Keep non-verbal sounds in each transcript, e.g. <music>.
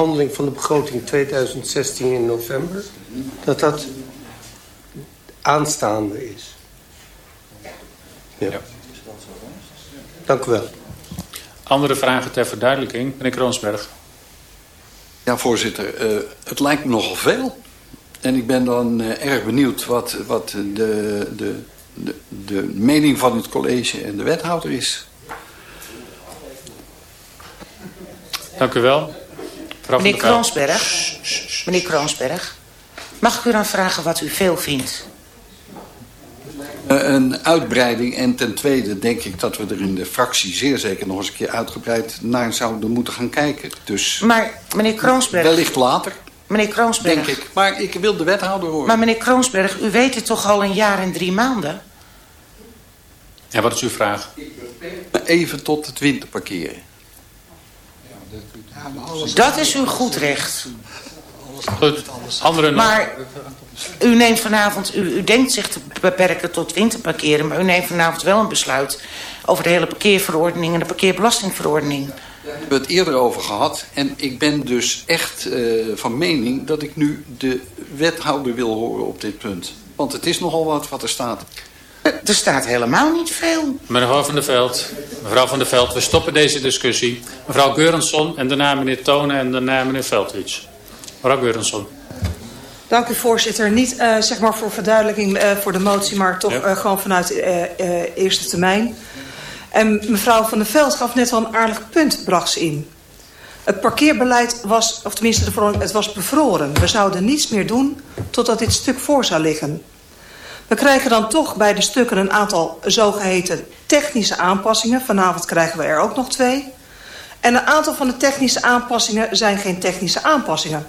behandeling van de begroting 2016 in november... dat dat aanstaande is. Ja. ja. Dank u wel. Andere vragen ter verduidelijking? Meneer Kroonsberg. Ja, voorzitter. Uh, het lijkt me nogal veel. En ik ben dan uh, erg benieuwd wat, wat de, de, de, de mening van het college en de wethouder is. Dank u wel. Mevrouw Meneer Kroonsberg. Meneer Kroonsberg. Mag ik u dan vragen wat u veel vindt? Uh, een uitbreiding en ten tweede denk ik dat we er in de fractie zeer zeker nog eens een keer uitgebreid naar zouden moeten gaan kijken. Dus maar meneer Kroonsberg... Wellicht later. Meneer Kroonsberg... Denk ik. Maar ik wil de wethouder horen. Maar meneer Kroonsberg, u weet het toch al een jaar en drie maanden? Ja, wat is uw vraag? Even tot het winterparkeren. Dat is uw goed recht. Goed, anderen Maar u neemt vanavond, u, u denkt zich te beperken tot winterparkeren... maar u neemt vanavond wel een besluit over de hele parkeerverordening... en de parkeerbelastingverordening. Daar hebben we het eerder over gehad. En ik ben dus echt uh, van mening dat ik nu de wethouder wil horen op dit punt. Want het is nogal wat wat er staat. <laughs> Er staat helemaal niet veel. Mevrouw van der Veld, mevrouw van der Veld, we stoppen deze discussie. Mevrouw Geurensson en daarna meneer Tonen en daarna meneer Veldwits. Mevrouw Geurensson. Dank u voorzitter. Niet uh, zeg maar voor verduidelijking uh, voor de motie, maar toch ja. uh, gewoon vanuit eerste termijn. En mevrouw van der Veld gaf net al een aardig punt, bracht ze in. Het parkeerbeleid was, of tenminste de verordening, het was bevroren. We zouden niets meer doen totdat dit stuk voor zou liggen. We krijgen dan toch bij de stukken een aantal zogeheten technische aanpassingen. Vanavond krijgen we er ook nog twee. En een aantal van de technische aanpassingen zijn geen technische aanpassingen.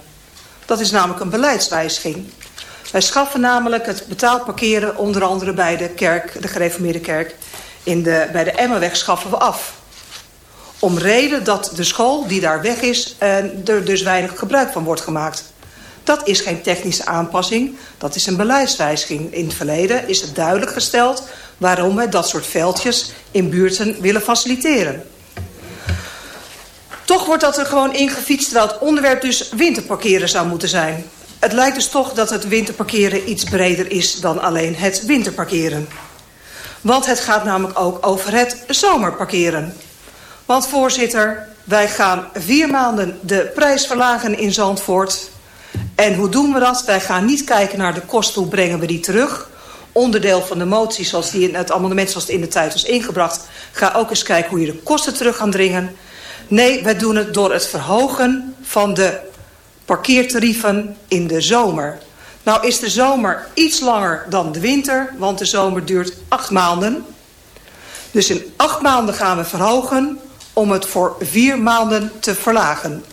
Dat is namelijk een beleidswijziging. Wij schaffen namelijk het betaald parkeren onder andere bij de kerk, de gereformeerde kerk, in de, bij de Emmerweg schaffen we af. Om reden dat de school die daar weg is, uh, er dus weinig gebruik van wordt gemaakt. Dat is geen technische aanpassing, dat is een beleidswijziging. In het verleden is het duidelijk gesteld waarom wij dat soort veldjes in buurten willen faciliteren. Toch wordt dat er gewoon ingefietst terwijl het onderwerp dus winterparkeren zou moeten zijn. Het lijkt dus toch dat het winterparkeren iets breder is dan alleen het winterparkeren. Want het gaat namelijk ook over het zomerparkeren. Want voorzitter, wij gaan vier maanden de prijs verlagen in Zandvoort. En hoe doen we dat? Wij gaan niet kijken naar de kosten, hoe brengen we die terug. Onderdeel van de motie, zoals die in het amendement zoals het in de tijd was ingebracht... ga ook eens kijken hoe je de kosten terug gaat dringen. Nee, wij doen het door het verhogen van de parkeertarieven in de zomer. Nou is de zomer iets langer dan de winter, want de zomer duurt acht maanden. Dus in acht maanden gaan we verhogen om het voor vier maanden te verlagen.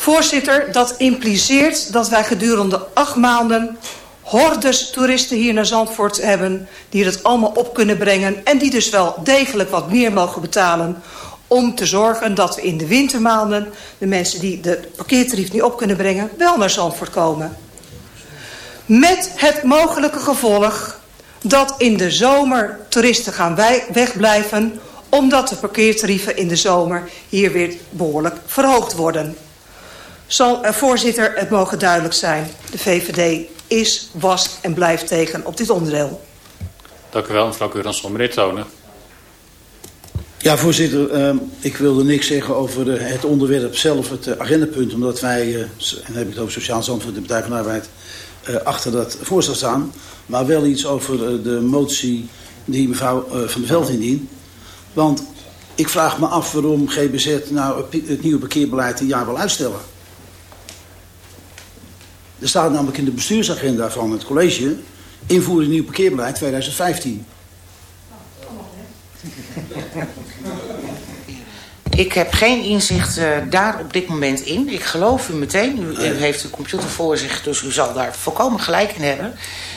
Voorzitter, dat impliceert dat wij gedurende acht maanden hordes toeristen hier naar Zandvoort hebben... die het allemaal op kunnen brengen en die dus wel degelijk wat meer mogen betalen... om te zorgen dat we in de wintermaanden de mensen die de parkeertarief niet op kunnen brengen... wel naar Zandvoort komen. Met het mogelijke gevolg dat in de zomer toeristen gaan wegblijven... omdat de parkeertarieven in de zomer hier weer behoorlijk verhoogd worden... Zal, uh, voorzitter, het mogen duidelijk zijn. De VVD is, was en blijft tegen op dit onderdeel. Dank u wel, mevrouw Keuransson. Meneer Tonen. Ja, voorzitter. Uh, ik wilde niks zeggen over de, het onderwerp zelf, het uh, agendapunt. Omdat wij, uh, en dan heb ik het over Sociaal Zandvoort, de Partij van de Arbeid, achter dat voorstel staan. Maar wel iets over de motie die mevrouw Van der Veld indient. Want ik vraag me af waarom GBZ nou het nieuwe parkeerbeleid een jaar wil uitstellen. Er staat namelijk in de bestuursagenda van het college... invoering nieuw parkeerbeleid 2015. Ik heb geen inzicht uh, daar op dit moment in. Ik geloof u meteen. U, u, heeft de computer voor zich, dus u zal daar volkomen gelijk in hebben.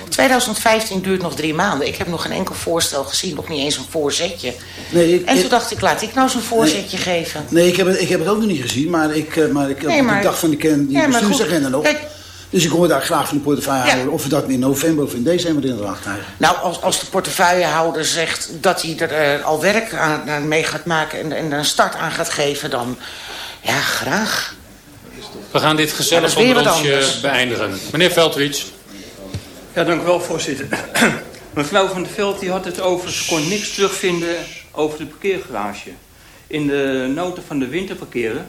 2015 duurt nog drie maanden. Ik heb nog geen enkel voorstel gezien, nog niet eens een voorzetje. Nee, ik, en toen ik, dacht ik, laat ik nou zo'n voorzetje nee, geven. Nee, ik heb, het, ik heb het ook nog niet gezien, maar ik, uh, maar ik, nee, maar, ik dacht van, ik ken die ja, bestuursagenda nog. Kijk, dus ik hoor daar graag van de portefeuillehouder ja. of we dat in november of in december inderdaad krijgen. Nou, als, als de portefeuillehouder zegt dat hij er uh, al werk aan, aan mee gaat maken en, en er een start aan gaat geven, dan ja, graag. We gaan dit gezellig Ja, wat rondje anders. beëindigen. Meneer Veldwits. Ja, dank u wel, voorzitter. <clears throat> Mevrouw van der Veld die had het over, ze kon niks terugvinden over de parkeergarage. In de nota van de winterparkeren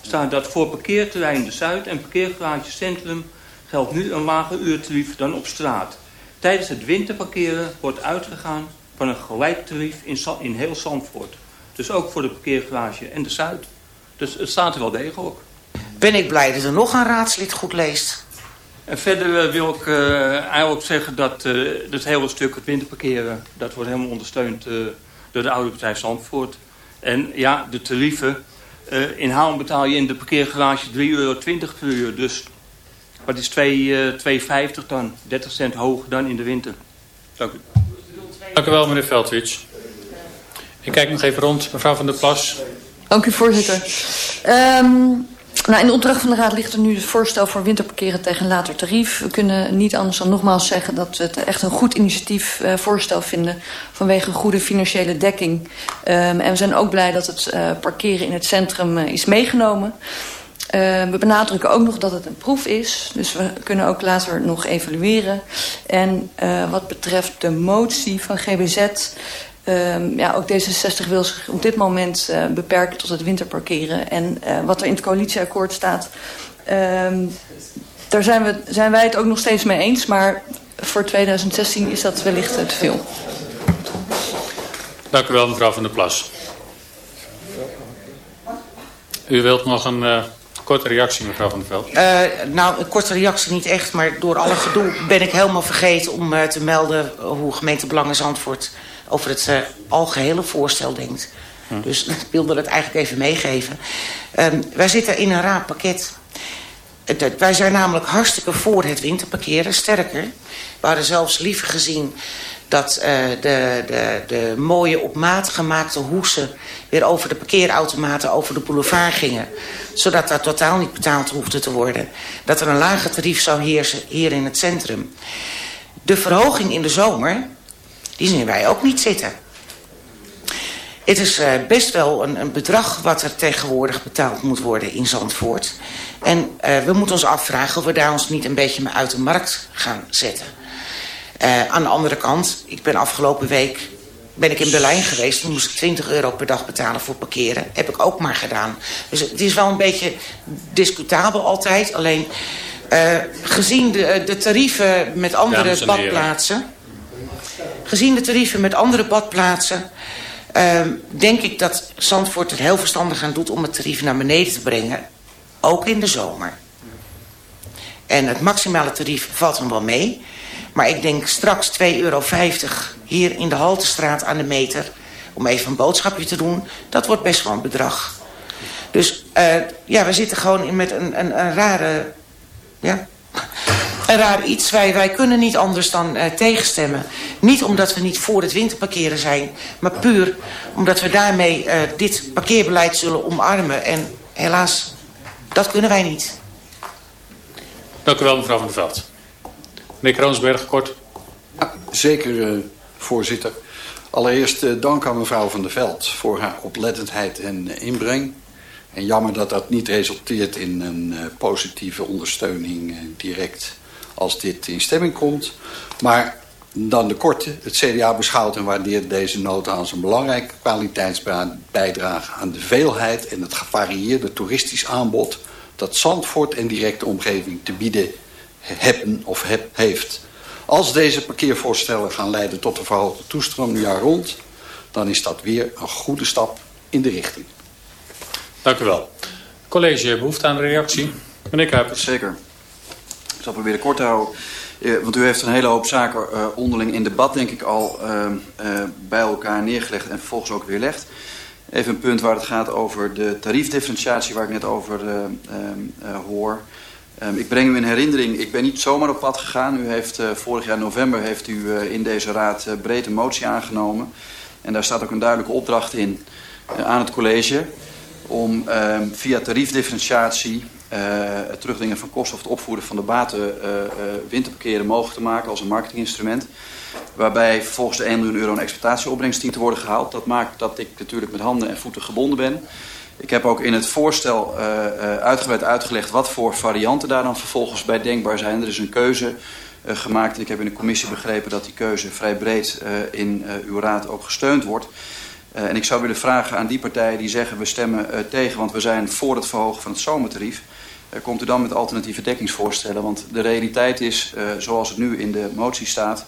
staat dat voor parkeerterrein de Zuid en parkeergarage Centrum geldt nu een lager uurtarief dan op straat. Tijdens het winterparkeren wordt uitgegaan van een gelijk tarief in, in heel Zandvoort. Dus ook voor de parkeergarage en de Zuid. Dus het staat er wel degelijk. Ben ik blij dat er nog een raadslid goed leest. En verder eh, wil ik eh, eigenlijk zeggen dat eh het hele stuk het winterparkeren... dat wordt helemaal ondersteund door de oude partij Zandvoort. En ja, de tarieven. in Haarlem betaal je in de parkeergarage 3,20 euro per uur. Dus wat is 2, eh, 2,50 dan? 30 cent hoger dan in de winter. Dank u. Dank u wel, meneer Veldwits. Ik kijk nog even rond. Mevrouw van der Plas. Dank u, voorzitter. Ehm, nou, in de opdracht van de Raad ligt er nu het voorstel voor winterparkeren tegen een later tarief. We kunnen niet anders dan nogmaals zeggen dat we het echt een goed initiatief eh, voorstel vinden vanwege goede financiële dekking. Ehm, en we zijn ook blij dat het eh, parkeren in het centrum is meegenomen. Uh, we benadrukken ook nog dat het een proef is. Dus we kunnen ook later nog evalueren. En uh, wat betreft de motie van GBZ... Uh, ja, ook D66 wil zich op dit moment uh, beperken tot het winterparkeren. En wat er in het coalitieakkoord staat... daar zijn, we, zijn wij het ook nog steeds mee eens. Maar voor 2016 is dat wellicht te veel. Dank u wel, mevrouw van der Plas. U wilt nog een... korte reactie, mevrouw Van der Veld. Uh, nou, een korte reactie niet echt, maar door alle gedoe ben ik helemaal vergeten om uh, te melden hoe gemeente Belangen Zandvoort over het uh, algehele voorstel denkt. Hm. Dus <laughs> ik wilde dat eigenlijk even meegeven. Um, wij zitten in een raar pakket. wij zijn namelijk hartstikke voor het winterparkeren. Sterker, we hadden zelfs liever gezien dat uh, de, de, de mooie op maat gemaakte hoesen weer over de parkeerautomaten over de boulevard gingen. Zodat daar totaal niet betaald hoefde te worden. Dat er een lager tarief zou heersen hier in het centrum. De verhoging in de zomer, die zien wij ook niet zitten. Het is uh, best wel een, een bedrag wat er tegenwoordig betaald moet worden in Zandvoort. En uh, we moeten ons afvragen of we daar ons niet een beetje uit de markt gaan zetten. Uh, aan de andere kant, ik ben afgelopen week ben ik in Berlijn geweest. Toen moest ik 20 euro per dag betalen voor parkeren. Heb ik ook maar gedaan. Dus het is wel een beetje discutabel altijd. Alleen uh, gezien de, de tarieven met andere badplaatsen... Gezien de tarieven met andere badplaatsen... Uh, denk ik dat Zandvoort het heel verstandig aan doet om het tarief naar beneden te brengen. Ook in de zomer. En het maximale tarief valt hem wel mee... Maar ik denk straks 2,50 euro hier in de Haltestraat aan de meter... om even een boodschapje te doen, dat wordt best wel een bedrag. Dus uh, ja, we zitten gewoon in met een, een, een rare... Ja, een raar iets. Wij, wij kunnen niet anders dan uh, tegenstemmen. Niet omdat we niet voor het winterparkeren zijn... maar puur omdat we daarmee uh, dit parkeerbeleid zullen omarmen. En helaas, dat kunnen wij niet. Dank u wel, mevrouw Van der Veld. Meneer Kroonsberg, kort. Ja, zeker, uh, voorzitter. Allereerst uh, dank aan mevrouw Van der Veld voor haar oplettendheid en uh, inbreng. En jammer dat dat niet resulteert in een positieve ondersteuning direct als dit in stemming komt. Maar dan de korte. Het CDA beschouwt en waardeert deze nota als een belangrijke kwaliteitsbijdrage aan de veelheid en het gevarieerde toeristisch aanbod dat Zandvoort en directe omgeving te bieden hebben of heb, heeft. Als deze parkeervoorstellen gaan leiden tot een verhoogde toestroom jaar rond... dan is dat weer een goede stap in de richting. Dank u wel. College, behoefte aan een reactie? Meneer Kuipers. Zeker. Ik zal proberen kort te houden. Uh, want u heeft een hele hoop zaken uh, onderling in debat, denk ik, al uh, bij elkaar neergelegd en vervolgens ook weerlegd. Even een punt waar het gaat over de tariefdifferentiatie, waar ik net over hoor... Um, ik breng u in herinnering, ik ben niet zomaar op pad gegaan. U heeft uh, vorig jaar november heeft u uh, in deze raad uh, breed een motie aangenomen. En daar staat ook een duidelijke opdracht in aan het college... om ehm, via tariefdifferentiatie het terugdringen van kosten of het opvoeren van de baten winterparkeren mogelijk te maken als een marketinginstrument. Waarbij vervolgens de 1 miljoen euro een exploitatieopbrengst dient te worden gehaald. Dat maakt dat ik natuurlijk met handen en voeten gebonden ben. Ik heb ook in het voorstel uh, uh, uitgebreid uitgelegd wat voor varianten daar dan vervolgens bij denkbaar zijn. Er is een keuze uh, gemaakt. Ik heb in de commissie begrepen dat die keuze vrij breed in uw raad ook gesteund wordt. en ik zou willen vragen aan die partijen die zeggen we stemmen tegen, want we zijn voor het verhogen van het zomertarief. komt u dan met alternatieve dekkingsvoorstellen? Want de realiteit is, zoals het nu in de motie staat,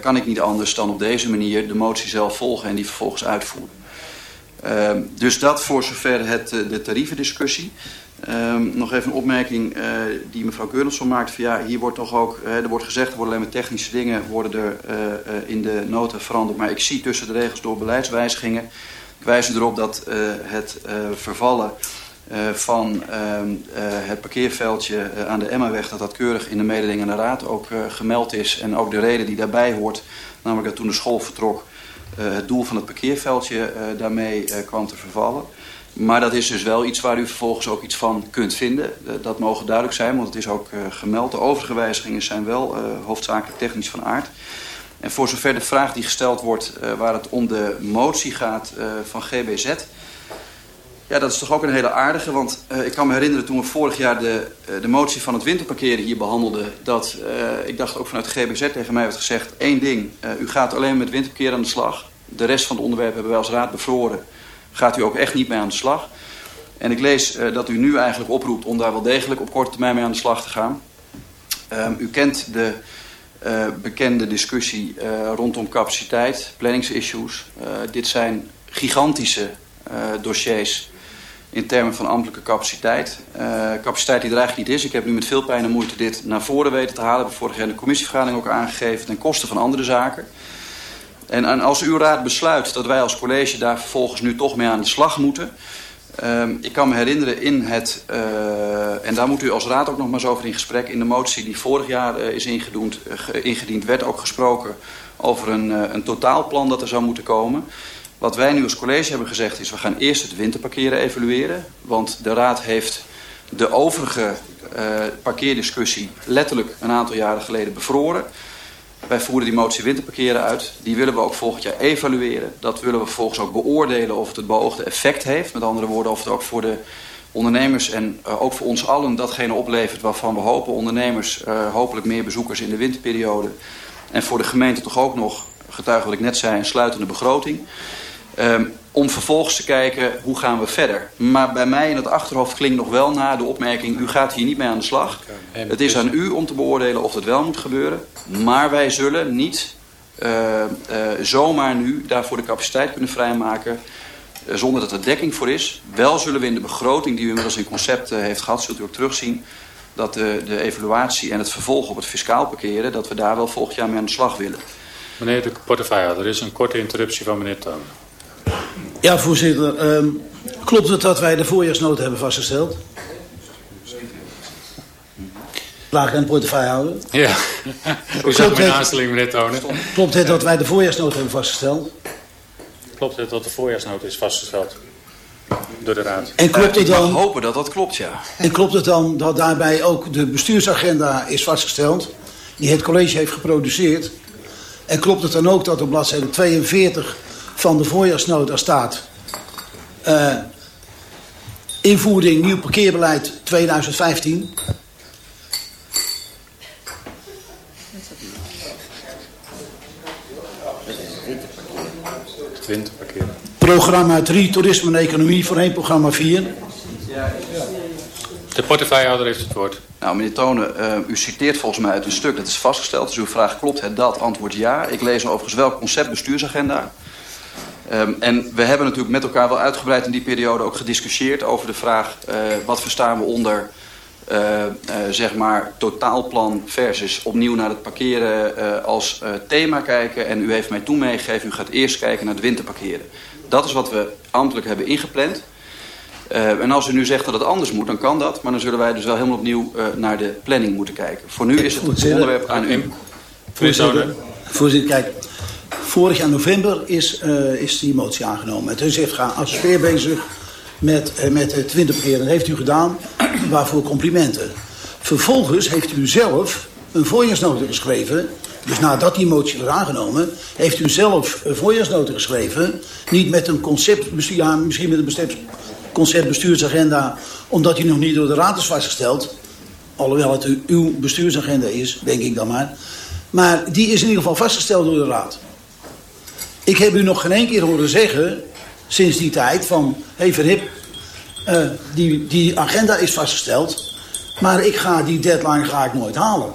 kan ik niet anders dan op deze manier de motie zelf volgen en die vervolgens uitvoeren. Uh, dus dat voor zover het, uh, de tarievendiscussie. Uh, nog even een opmerking uh, die mevrouw Keurelsson maakt. Van, ja, hier wordt toch ook, er wordt gezegd, er worden alleen maar technische dingen worden er in de nota veranderd. Maar ik zie tussen de regels door beleidswijzigingen. Ik wijs erop dat het vervallen van ehm, het parkeerveldje aan de Emmaweg, dat dat keurig in de mededeling aan de raad ook gemeld is. En ook de reden die daarbij hoort, namelijk dat toen de school vertrok het doel van het parkeerveldje uh, daarmee uh, kwam te vervallen. Maar dat is dus wel iets waar u vervolgens ook iets van kunt vinden. dat mogen duidelijk zijn, want het is ook gemeld. De overige wijzigingen zijn wel hoofdzakelijk technisch van aard. En voor zover de vraag die gesteld wordt waar het om de motie gaat van GBZ... Ja, dat is toch ook een hele aardige, want uh, ik kan me herinneren toen we vorig jaar de, uh, de motie van het winterparkeren hier behandelden, dat uh, ik dacht ook vanuit de GBZ tegen mij werd gezegd, één ding, u gaat alleen met winterparkeren aan de slag. De rest van het onderwerp hebben wij als raad bevroren. Gaat u ook echt niet mee aan de slag. En ik lees dat u nu eigenlijk oproept om daar wel degelijk op korte termijn mee aan de slag te gaan. Ehm, u kent de bekende discussie rondom capaciteit, planningsissues. dit zijn gigantische dossiers in termen van ambtelijke capaciteit. Uh, capaciteit die er eigenlijk niet is. Ik heb nu met veel pijn en moeite dit naar voren weten te halen. Ik heb vorig jaar in de commissievergadering ook aangegeven ten koste van andere zaken. En, en als uw raad besluit dat wij als college daar vervolgens nu toch mee aan de slag moeten... Uh, ik kan me herinneren in het, uh, en daar moet u als raad ook nog maar eens over in gesprek... in de motie die vorig jaar uh, is ingediend, ingediend, werd ook gesproken over een, een totaalplan dat er zou moeten komen... Wat wij nu als college hebben gezegd is... we gaan eerst het winterparkeren evalueren. Want de raad heeft de overige uh, parkeerdiscussie... letterlijk een aantal jaren geleden bevroren. Wij voeren die motie winterparkeren uit. Die willen we ook volgend jaar evalueren. Dat willen we vervolgens ook beoordelen of het het beoogde effect heeft. Met andere woorden, of het ook voor de ondernemers en uh, ook voor ons allen datgene oplevert waarvan we hopen. Ondernemers, uh, hopelijk meer bezoekers in de winterperiode. En voor de gemeente toch ook nog, getuige wat ik net zei, een sluitende begroting. Um, om vervolgens te kijken hoe gaan we verder. Maar bij mij in het achterhoofd klinkt nog wel na de opmerking... u gaat hier niet mee aan de slag. Het is aan u om te beoordelen of dat wel moet gebeuren. Maar wij zullen niet uh, uh, zomaar nu daarvoor de capaciteit kunnen vrijmaken... Uh, zonder dat er dekking voor is. Wel zullen we in de begroting die u inmiddels in concept heeft gehad... zult u ook terugzien dat de, de evaluatie en het vervolg op het fiscaal parkeren... dat we daar wel volgend jaar mee aan de slag willen. Meneer de portefeuille, er is een korte interruptie van meneer Toon. Ja, voorzitter. Um, klopt het dat wij de voorjaarsnota hebben vastgesteld? Laag en portefeuillehouder. Ja, <laughs> hoe zag mijn aanstelling, meneer Tonen? Klopt het dat wij de voorjaarsnota hebben vastgesteld? Klopt het dat de voorjaarsnota is vastgesteld? Door de raad. En klopt het dan, Ik hopen dat dat klopt, ja. En klopt het dan dat daarbij ook de bestuursagenda is vastgesteld... die het college heeft geproduceerd... En klopt het dan ook dat op bladzijde 42 van de voorjaarsnota staat... Uh, invoering nieuw parkeerbeleid 2015... Winterparkeren. Programma 3, toerisme en economie, voorheen programma 4. De portefeuillehouder heeft het woord. Nou, meneer Tonen, uh, u citeert volgens mij uit een stuk dat is vastgesteld. Dus uw vraag klopt het dat? Antwoord ja. Ik lees overigens wel concept bestuursagenda. Um, en we hebben natuurlijk met elkaar wel uitgebreid in die periode ook gediscussieerd over de vraag... Uh, wat verstaan we onder uh, uh, zeg maar totaalplan versus opnieuw naar het parkeren uh, als uh, thema kijken. En u heeft mij toen meegegeven, u gaat eerst kijken naar het winterparkeren. Dat is wat we ambtelijk hebben ingepland. Uh, en als u nu zegt dat het anders moet, dan kan dat. Maar dan zullen wij dus wel helemaal opnieuw uh, naar de planning moeten kijken. Voor nu is het onderwerp aan u. Voorzitter, voorzitter kijk, vorig jaar november is, uh, is die motie aangenomen. Het is heeft gaan assesseer bezig met, uh, met winterparkeren. Dat heeft u gedaan, waarvoor complimenten. Vervolgens heeft u zelf een voorjaarsnota geschreven. Dus nadat die motie was aangenomen, heeft u zelf een voorjaarsnota geschreven. Niet met een concept, ja, misschien met een besteed concept bestuursagenda, omdat die nog niet door de raad is vastgesteld. Alhoewel het uw bestuursagenda is, denk ik dan maar. Maar die is in ieder geval vastgesteld door de raad. Ik heb u nog geen één keer horen zeggen, sinds die tijd, van... Hé hey, Verhip, uh, die, die agenda is vastgesteld... maar ik ga die deadline ga ik nooit halen.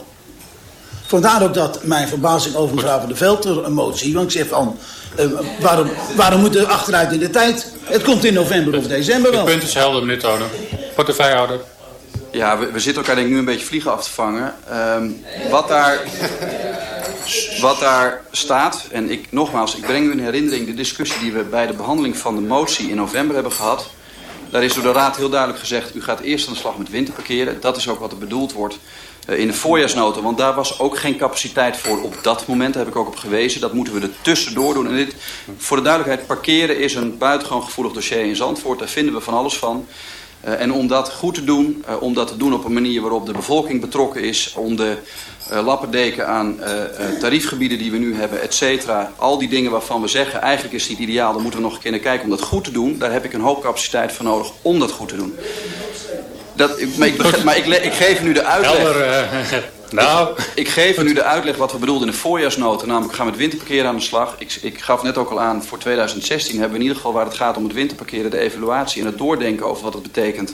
Vandaar ook dat mijn verbazing over mevrouw van der Veld een motie... want ik zeg van, uh, waarom, waarom moet er achteruit in de tijd? Het komt in november of december wel. Het punt is helder, meneer Tonen. Portefeuillehouder. Ja, we, we, zitten elkaar denk ik nu een beetje vliegen af te vangen. Um, wat, daar, wat daar staat, en ik nogmaals, ik breng u in herinnering de discussie die we bij de behandeling van de motie in november hebben gehad. Daar is door de Raad heel duidelijk gezegd, u gaat eerst aan de slag met winterparkeren. Dat is ook wat er bedoeld wordt uh, in de voorjaarsnota. Want daar was ook geen capaciteit voor op dat moment. Daar heb ik ook op gewezen. Dat moeten we er tussendoor doen. En dit, voor de duidelijkheid, parkeren is een buitengewoon gevoelig dossier in Zandvoort. Daar vinden we van alles van. Uh, en om dat goed te doen, uh, om dat te doen op een manier waarop de bevolking betrokken is, om de uh, lappendeken aan tariefgebieden die we nu hebben, et cetera, al die dingen waarvan we zeggen, eigenlijk is het ideaal, dan moeten we nog een keer naar kijken om dat goed te doen. Daar heb ik een hoop capaciteit voor nodig om dat goed te doen. Dat, maar ik, maar ik, ik geef nu de uitleg. Helder, <laughs> nou. Ik geef nu de uitleg wat we bedoelden in de voorjaarsnota. Namelijk gaan we met winterparkeren aan de slag. Ik, ik gaf net ook al aan, voor 2016 hebben we in ieder geval waar het gaat om het winterparkeren... de evaluatie en het doordenken over wat het betekent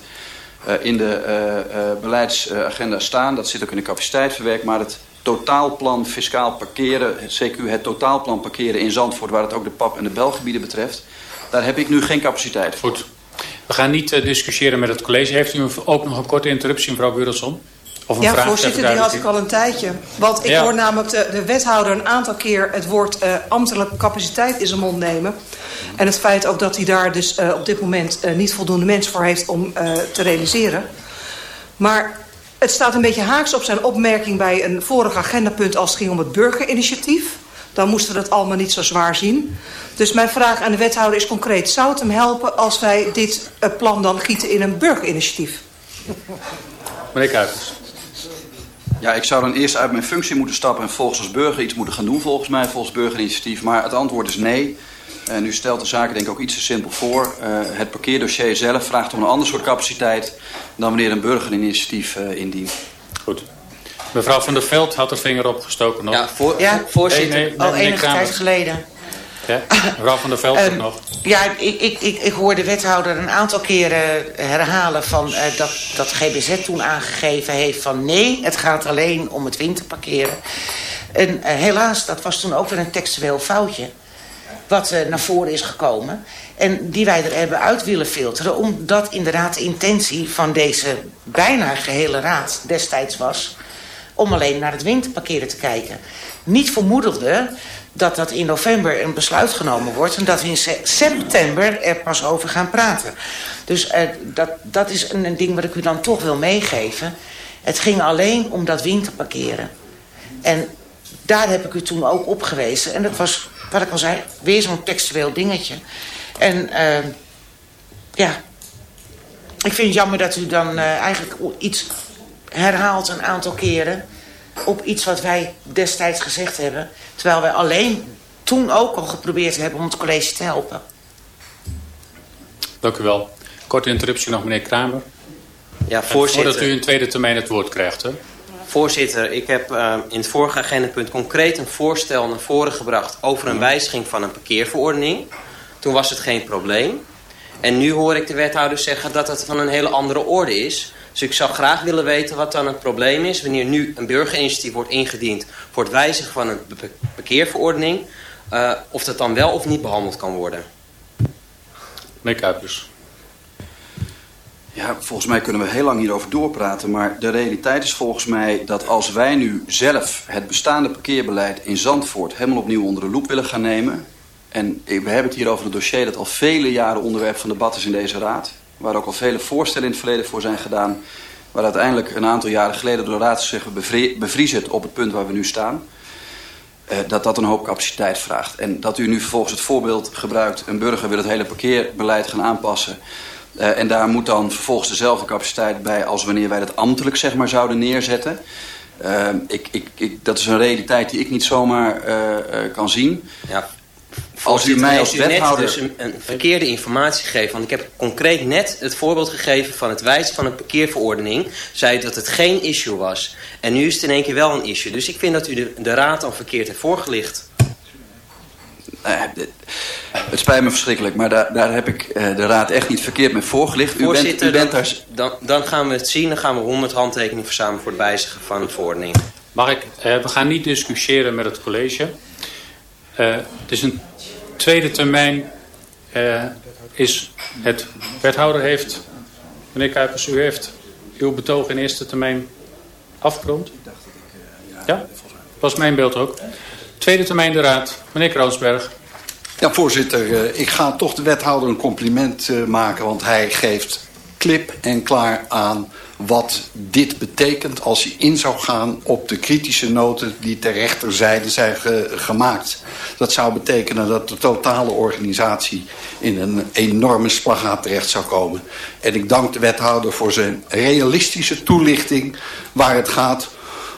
in de uh, uh, beleidsagenda staan. Dat zit ook in de capaciteit verwerkt. Maar het totaalplan fiscaal parkeren, CQ het totaalplan parkeren in Zandvoort... waar het ook de PAP en de belgebieden betreft... daar heb ik nu geen capaciteit voor. Goed. We gaan niet discussiëren met het college. Heeft u ook nog een korte interruptie, mevrouw Burelson? Ja, voorzitter, die had ik al een tijdje. Want ik ja. hoor namelijk de, de, wethouder een aantal keer het woord uh, ambtelijke capaciteit in zijn mond nemen. En het feit ook dat hij daar dus uh, op dit moment uh, niet voldoende mensen voor heeft om te realiseren. Maar het staat een beetje haaks op zijn opmerking bij een vorig agendapunt als het ging om het burgerinitiatief. Dan moesten we dat allemaal niet zo zwaar zien. Dus mijn vraag aan de wethouder is concreet. Zou het hem helpen als wij dit plan dan gieten in een burgerinitiatief? Meneer Kuipers. Ja, ik zou dan eerst uit mijn functie moeten stappen en volgens als burger iets moeten gaan doen volgens mij, volgens burgerinitiatief. Maar het antwoord is nee. En u stelt de zaken denk ik ook iets te simpel voor. Uh, het parkeerdossier zelf vraagt om een ander soort capaciteit dan wanneer een burgerinitiatief uh, indient. Goed. Mevrouw van der Veld had de vinger opgestoken nog. Ja, voor, ja voorzitter. Nee, nee, nee, al enige tijd geleden. Mevrouw van der Veld um, nog. Ja, ik, ik, ik, ik hoor de wethouder een aantal keren herhalen van, uh, dat, dat GBZ toen aangegeven heeft van nee, het gaat alleen om het winterparkeren. En uh, helaas, dat was toen ook weer een textueel foutje wat uh, naar voren is gekomen. En die wij er hebben uit willen filteren. Omdat inderdaad de intentie van deze bijna gehele raad destijds was... om alleen naar het winterparkeren te kijken. Niet vermoedende dat dat in november een besluit genomen wordt... en dat we in september er pas over gaan praten. Dus uh, dat, dat is een, ding wat ik u dan toch wil meegeven. Het ging alleen om dat winterparkeren. En daar heb ik u toen ook op gewezen. En dat was, wat ik al zei, weer zo'n textueel dingetje. En uh, ja, ik vind het jammer dat u dan uh, eigenlijk iets herhaalt een aantal keren op iets wat wij destijds gezegd hebben. Terwijl wij alleen toen ook al geprobeerd hebben om het college te helpen. Dank u wel. Korte interruptie nog, meneer Kramer. Ja, voorzitter. voordat u een tweede termijn het woord krijgt. Hè? Voorzitter, ik heb uh, in het vorige agendapunt concreet een voorstel naar voren gebracht... over een wijziging van een parkeerverordening. Toen was het geen probleem. En nu hoor ik de wethouder zeggen dat het van een hele andere orde is... Dus ik zou graag willen weten wat dan het probleem is... wanneer nu een burgerinitiatief wordt ingediend... voor het wijzigen van een parkeerverordening... Uh, of dat dan wel of niet behandeld kan worden. Meneer Kuipers. Ja, volgens mij kunnen we heel lang hierover doorpraten... maar de realiteit is volgens mij dat als wij nu zelf... het bestaande parkeerbeleid in Zandvoort... helemaal opnieuw onder de loep willen gaan nemen... en we hebben het hier over een dossier dat al vele jaren onderwerp van debat is in deze raad waar ook al vele voorstellen in het verleden voor zijn gedaan... waar uiteindelijk een aantal jaren geleden door de Raad zeggen bevriezen op het punt waar we nu staan... Uh, dat dat een hoop capaciteit vraagt. En dat u nu vervolgens het voorbeeld gebruikt... een burger wil het hele parkeerbeleid gaan aanpassen... Uh, en daar moet dan vervolgens dezelfde capaciteit bij... als wanneer wij dat ambtelijk zeg maar, zouden neerzetten... Uh, ik, ik, ik, dat is een realiteit die ik niet zomaar kan zien. Ja, Als u mij als heeft u net wethouder... dus een, een verkeerde informatie gegeven. Want ik heb concreet net het voorbeeld gegeven van het wijzen van een parkeerverordening. Zei dat het geen issue was. En nu is het in één keer wel een issue. Dus ik vind dat u de, de raad al verkeerd heeft voorgelicht. Eh, dit- het spijt me verschrikkelijk, maar daar, daar heb ik eh, de raad echt niet verkeerd mee voorgelicht. U bent, Voorzitter, u bent dan, daar... dan, dan gaan we het zien. Dan gaan we 100 handtekeningen verzamelen voor het wijzigen van de verordening. Mag ik? Eh, we gaan niet discussiëren met het college. Eh, het is een tweede termijn. eh, is het wethouder heeft, meneer Kuipers, u heeft uw betoog in eerste termijn afgerond. Ja, was mijn beeld ook. Tweede termijn de raad, meneer Kroonsberg. Ja, voorzitter, eh, ik ga toch de wethouder een compliment eh, maken, want hij geeft klip en klaar aan wat dit betekent als hij in zou gaan op de kritische noten die ter rechterzijde zijn ge- gemaakt. Dat zou betekenen dat de totale organisatie in een enorme spagaat terecht zou komen. En ik dank de wethouder voor zijn realistische toelichting waar het gaat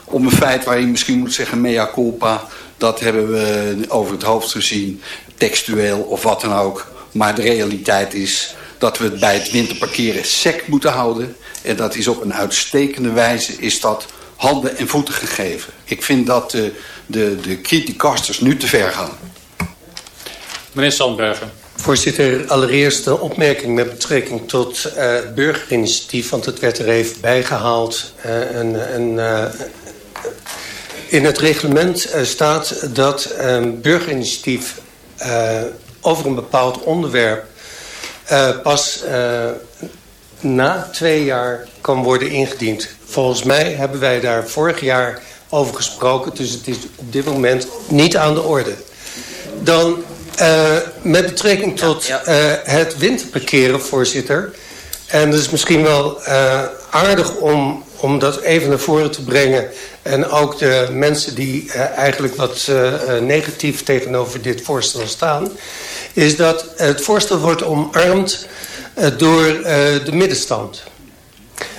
om een feit waar je misschien moet zeggen mea culpa. Dat hebben we over het hoofd gezien, textueel of wat dan ook. Maar de realiteit is dat we het bij het winterparkeren sec moeten houden. En dat is op een uitstekende wijze is dat handen en voeten gegeven. Ik vind dat de, de, de criticasters nu te ver gaan. Meneer Sandbergen. Voorzitter, allereerst een opmerking met betrekking tot eh, burgerinitiatief, want het werd er even bijgehaald. Eh, en, en, eh, in het reglement eh, staat dat een burgerinitiatief eh, over een bepaald onderwerp eh, pas eh, na twee jaar kan worden ingediend. Volgens mij hebben wij daar vorig jaar over gesproken, dus het is op dit moment niet aan de orde. Dan eh, met betrekking tot eh, het winterparkeren, voorzitter. En het is misschien wel eh, aardig om, om dat even naar voren te brengen. En ook de mensen die eigenlijk wat negatief tegenover dit voorstel staan. Is dat het voorstel wordt omarmd door eh, de middenstand.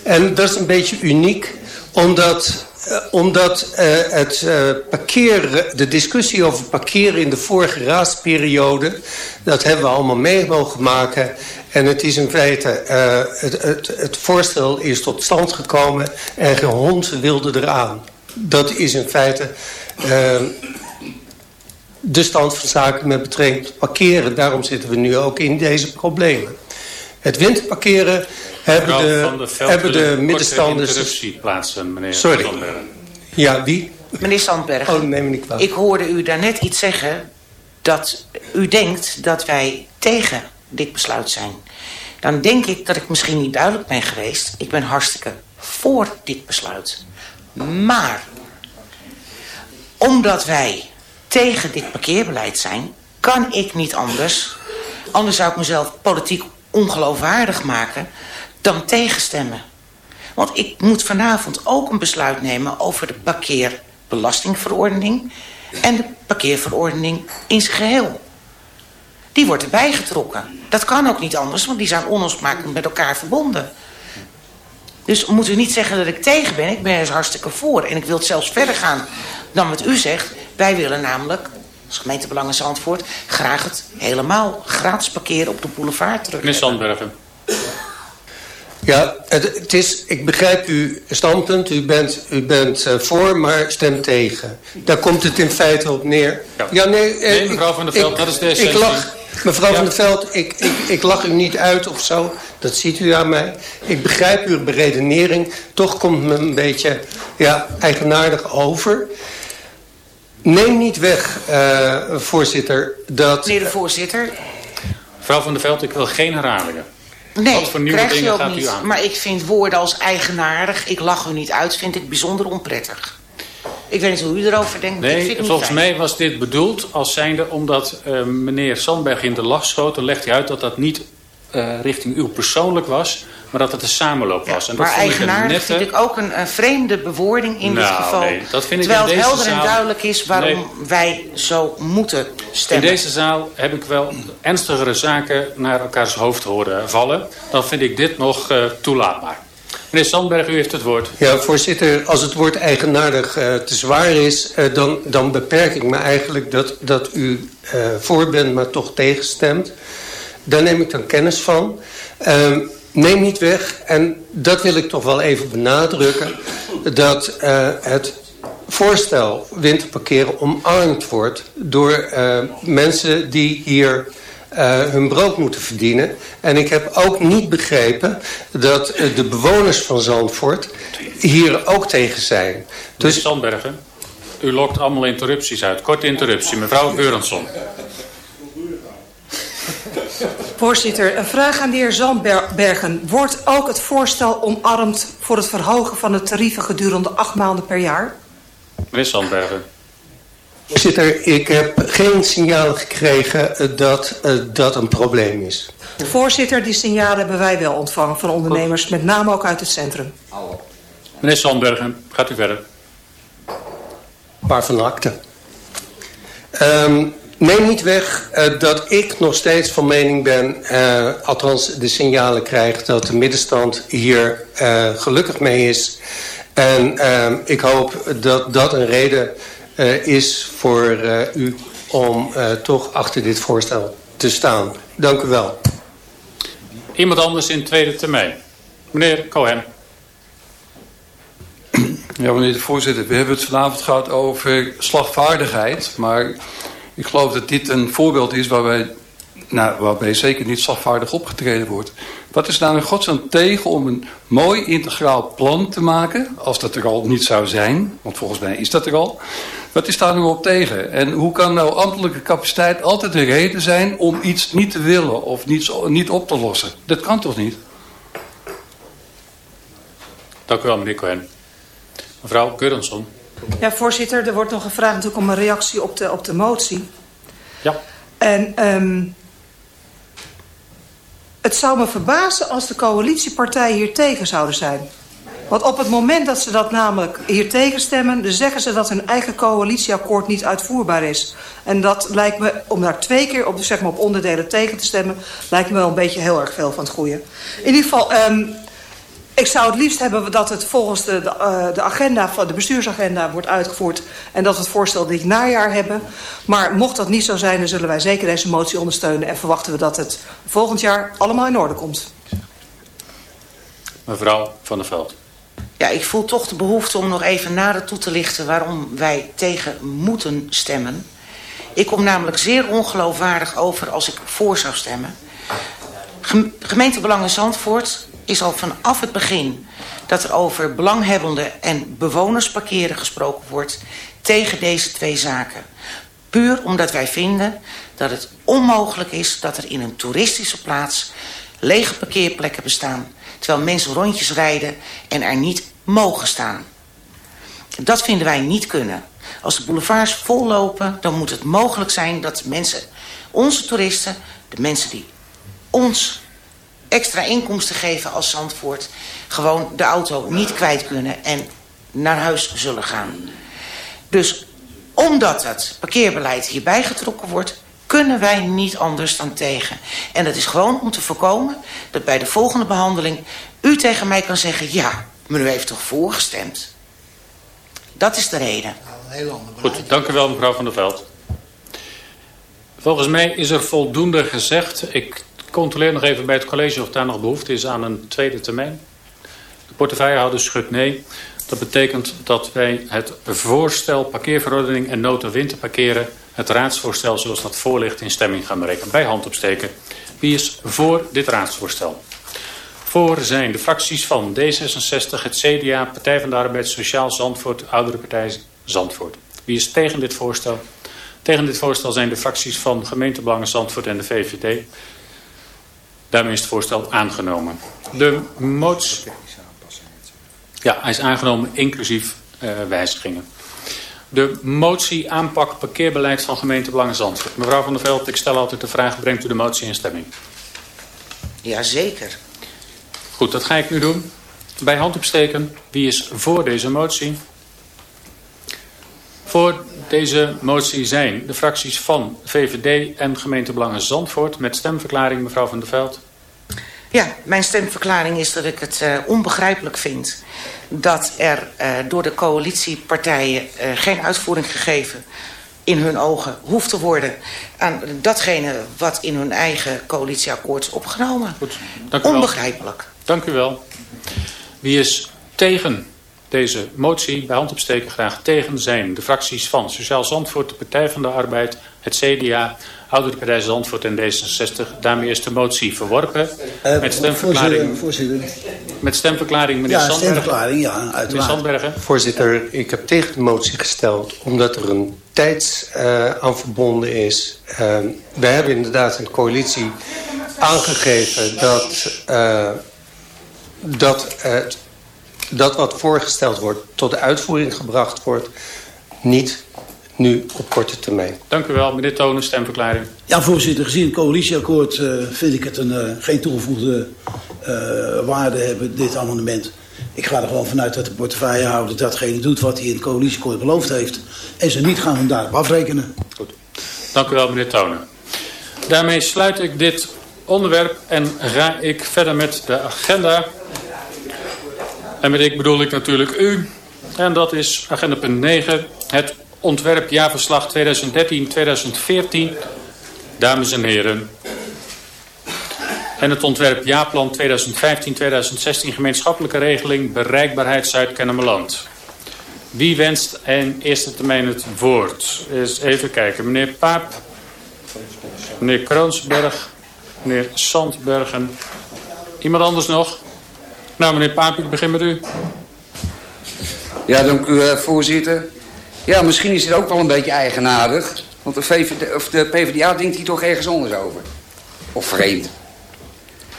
En dat is een beetje uniek, omdat, eh, omdat eh, het eh, parkeren, de discussie over parkeren in de vorige raadsperiode, dat hebben we allemaal mee mogen maken. En het is in feite, eh, het, het, het voorstel is tot stand gekomen en geen hond wilde eraan. Dat is in feite eh, de stand van zaken met betrekking tot parkeren. Daarom zitten we nu ook in deze problemen. Het winterparkeren hebben de, Veld hebben de middenstanders... interruptie plaatsen, meneer Sorry. Ja, wie? Meneer Sandberg, Oh, neem me niet kwalijk. ik hoorde u daarnet iets zeggen dat u denkt dat wij tegen dit besluit zijn. Dan denk ik dat ik misschien niet duidelijk ben geweest. Ik ben hartstikke voor dit besluit. Maar omdat wij tegen dit parkeerbeleid zijn, kan ik niet anders. Anders zou ik mezelf politiek ongeloofwaardig maken dan tegenstemmen. Want ik moet vanavond ook een besluit nemen over de parkeerbelastingverordening en de parkeerverordening in zijn geheel. Die wordt erbij getrokken. Dat kan ook niet anders, want die zijn onlosmakelijk met elkaar verbonden. Dus moet u niet zeggen dat ik tegen ben. Ik ben er hartstikke voor. En ik wil het zelfs verder gaan dan wat u zegt. Wij willen namelijk, als gemeente Belangen Zandvoort... graag het helemaal gratis parkeren op de boulevard terug. Meneer Sandbergen. Ja, het, het is, ik begrijp uw standpunt. U bent, u bent eh, voor, maar stemt tegen. Daar komt het in feite op neer. Ja. nee, eh, Nee, mevrouw Van der Veld, ik- dat is de Ik lach, mevrouw Ja. Van der Veld, ik, ik, ik lach u niet uit of zo. Dat ziet u aan mij. Ik begrijp uw beredenering. Toch komt me een beetje ja, eigenaardig over. Neem niet weg, eh, voorzitter, dat... Meneer de voorzitter, Mevrouw Van der Veld, ik wil geen herhalingen. Nee, Wat voor nieuwe krijg je dingen ook gaat u niet. aan? Maar ik vind woorden als eigenaardig, ik lach u niet uit, vind ik bijzonder onprettig. Ik weet niet hoe u erover denkt, maar ik vind Nee, het volgens mij was dit bedoeld als zijnde omdat eh, meneer Sandberg in de lach schoot. Dan legt hij uit dat dat niet eh, richting u persoonlijk was, maar dat het een samenloop was. En dat maar ik eigenaardig nette... vind ik ook een, een vreemde bewoording in dit Nou, geval. nee, dat vind ik terwijl in het deze helder en duidelijk is waarom Nee. wij zo moeten In stemmen. deze zaal heb ik wel ernstigere zaken naar elkaars hoofd horen vallen. Dan vind ik dit nog eh, toelaatbaar. Meneer Sandberg, u heeft het woord. Ja, voorzitter, als het woord eigenaardig uh, te zwaar is... Uh, dan, dan beperk ik me eigenlijk dat, dat u uh, voor bent, maar toch tegenstemt. Daar neem ik dan kennis van. Ehm, neem niet weg, en dat wil ik toch wel even benadrukken... dat het voorstel winterparkeren omarmd wordt... door mensen die hier uh, hun brood moeten verdienen. En ik heb ook niet begrepen dat de bewoners van Zandvoort hier ook tegen zijn. Dus Sandbergen, u lokt allemaal interrupties uit. Korte interruptie, mevrouw Beurensson. Voorzitter, een vraag aan de heer Zandbergen. Wordt ook het voorstel omarmd voor het verhogen van de tarieven gedurende acht maanden per jaar? Meneer Zandbergen. Voorzitter, ik heb geen signaal gekregen dat uh, dat een probleem is. Voorzitter, die signalen hebben wij wel ontvangen van ondernemers, met name ook uit het centrum. Meneer Sandbergen, gaat u verder. Paar van. Um, neem niet weg uh, dat ik nog steeds van mening ben, uh, althans de signalen krijg, dat de middenstand hier gelukkig mee is. En ik hoop dat dat een reden uh, is voor uh, u om uh, toch achter dit voorstel te staan. Dank u wel. Iemand anders in tweede termijn. Meneer Cohen. Ja, meneer de voorzitter, we hebben het vanavond gehad over slagvaardigheid. Maar ik geloof dat dit een voorbeeld is waarbij, nou, waarbij zeker niet slagvaardig opgetreden wordt. Wat is nou in godsnaam tegen om een mooi integraal plan te maken, als dat er al niet zou zijn, want volgens mij is dat er al. Wat is daar nu op tegen? En hoe kan nou ambtelijke capaciteit altijd een reden zijn om iets niet te willen of niet, op te lossen? Dat kan toch niet? Dank u wel, meneer Cohen. Mevrouw Gurrenson. Ja, voorzitter, er wordt nog gevraagd natuurlijk om een reactie op de, op de motie. Ja. En um, het zou me verbazen als de coalitiepartijen hier tegen zouden zijn. Want op het moment dat ze dat namelijk hier tegenstemmen... dan zeggen ze dat hun eigen coalitieakkoord niet uitvoerbaar is. En dat lijkt me, om daar twee keer op, zeg maar, op onderdelen tegen te stemmen... lijkt me wel een beetje heel erg veel van het goede. In ieder geval, um, ik zou het liefst hebben dat het volgens de, de, uh, de, agenda van de bestuursagenda wordt uitgevoerd... en dat we het voorstel dit najaar hebben. Maar mocht dat niet zo zijn, dan zullen wij zeker deze motie ondersteunen... en verwachten we dat het volgend jaar allemaal in orde komt. Mevrouw Van der Veld. Ja, ik voel toch de behoefte om nog even nader toe te lichten waarom wij tegen moeten stemmen. Ik kom namelijk zeer ongeloofwaardig over als ik voor zou stemmen. Gemeentebelang in Zandvoort is al vanaf het begin dat er over belanghebbenden en bewoners parkeren gesproken wordt tegen deze twee zaken. Puur omdat wij vinden dat het onmogelijk is dat er in een toeristische plaats lege parkeerplekken bestaan terwijl mensen rondjes rijden en er niet mogen staan. Dat vinden wij niet kunnen. Als de boulevards vollopen, dan moet het mogelijk zijn dat mensen, onze toeristen, de mensen die ons extra inkomsten geven als Zandvoort, gewoon de auto niet kwijt kunnen en naar huis zullen gaan. Dus omdat het parkeerbeleid hierbij getrokken wordt, kunnen wij niet anders dan tegen. En dat is gewoon om te voorkomen dat bij de volgende behandeling u tegen mij kan zeggen... ja, maar u heeft toch voorgestemd? Dat is de reden. Goed, dank u wel mevrouw Van der Veld. Volgens mij is er voldoende gezegd. Ik controleer nog even bij het college of daar nog behoefte is aan een tweede termijn. De portefeuillehouder schudt nee. Dat betekent dat wij het voorstel parkeerverordening en nota winterparkeren het raadsvoorstel zoals dat voor ligt in stemming gaan brengen. Bij hand opsteken. Wie is voor dit raadsvoorstel? Voor zijn de fracties van D66, het CDA, Partij van de Arbeid, Sociaal Zandvoort, Oudere Partij Zandvoort. Wie is tegen dit voorstel? Tegen dit voorstel zijn de fracties van Gemeentebelangen Zandvoort en de VVD. Daarmee is het voorstel aangenomen. De motie... Ja, hij is aangenomen inclusief uh, wijzigingen. De motie aanpak parkeerbeleid van gemeentebelangen Zandvoort. Mevrouw van der Veld, ik stel altijd de vraag, brengt u de motie in stemming? Jazeker. Goed, dat ga ik nu doen. Bij hand opsteken, wie is voor deze motie? Voor deze motie zijn de fracties van VVD en gemeentebelangen Zandvoort met stemverklaring, mevrouw van der Veld. Ja, mijn stemverklaring is dat ik het uh, onbegrijpelijk vind... dat er uh, door de coalitiepartijen uh, geen uitvoering gegeven in hun ogen hoeft te worden... aan datgene wat in hun eigen coalitieakkoord is opgenomen. Goed, dank u Onbegrijpelijk. Wel. Dank u wel. Wie is tegen deze motie bij hand opsteken graag tegen zijn de fracties van Sociaal Zandvoort, de Partij van de Arbeid, het CDA, Oudere Partij Zandvoort en D66. Daarmee is de motie verworpen. Uh, met stemverklaring. Voorzitter, Met stemverklaring, meneer ja, Sandbergen. stemverklaring, ja, uiteraard. Meneer Sandbergen. Voorzitter, ik heb tegen de motie gesteld omdat er een tijd uh, aan verbonden is. Uh, we hebben inderdaad in de coalitie aangegeven dat, uh, dat, dat wat voorgesteld wordt tot de uitvoering gebracht wordt, niet nu op korte termijn. Dank u wel, meneer Tonen, stemverklaring. Ja, voorzitter, gezien het coalitieakkoord uh, vind ik het een, uh, geen toegevoegde uh, waarde hebben, dit amendement. Ik ga er gewoon vanuit dat de portefeuillehouder datgene doet wat hij in het coalitieakkoord beloofd heeft. En ze niet gaan hem daarop afrekenen. Goed. Dank u wel, meneer Tonen. Daarmee sluit ik dit onderwerp en ga ik verder met de agenda. En met ik bedoel ik natuurlijk u. En dat is agenda punt 9, het ontwerp jaarverslag 2013-2014. Dames en heren. En het ontwerp jaarplan 2015-2016 gemeenschappelijke regeling bereikbaarheid Zuid-Kennemerland. Wie wenst in eerste termijn het woord? Eens even kijken. Meneer Paap, meneer Kroonsberg, meneer Sandbergen. Iemand anders nog? Nou, meneer Paap, ik begin met u. Ja, dank u, uh, voorzitter. Ja, misschien is het ook wel een beetje eigenaardig. Want de, VVD, of de PvdA denkt hier toch ergens anders over. Of vreemd.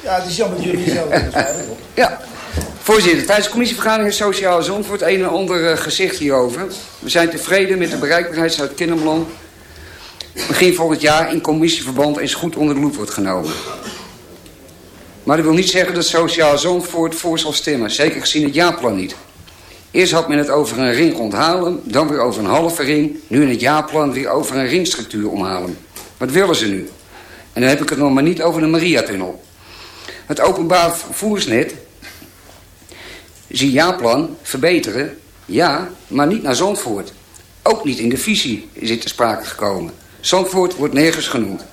Ja, het is jammer dat jullie zelf <laughs> Ja. Voorzitter, tijdens de commissievergadering in Sociale Zon wordt een en ander uh, gezicht hierover. We zijn tevreden met de bereikbaarheid uit Kindermelon. Begin volgend jaar in commissieverband eens goed onder de loep wordt genomen. Maar dat wil niet zeggen dat Sociaal Zandvoort voor zal stemmen. Zeker gezien het jaarplan niet. Eerst had men het over een ring onthalen, dan weer over een halve ring. Nu in het jaarplan weer over een ringstructuur omhalen. Wat willen ze nu? En dan heb ik het nog maar niet over de Mariatunnel. Het openbaar vervoersnet, zie jaarplan, verbeteren. Ja, maar niet naar Zandvoort. Ook niet in de visie is dit ter sprake gekomen. Zandvoort wordt nergens genoemd.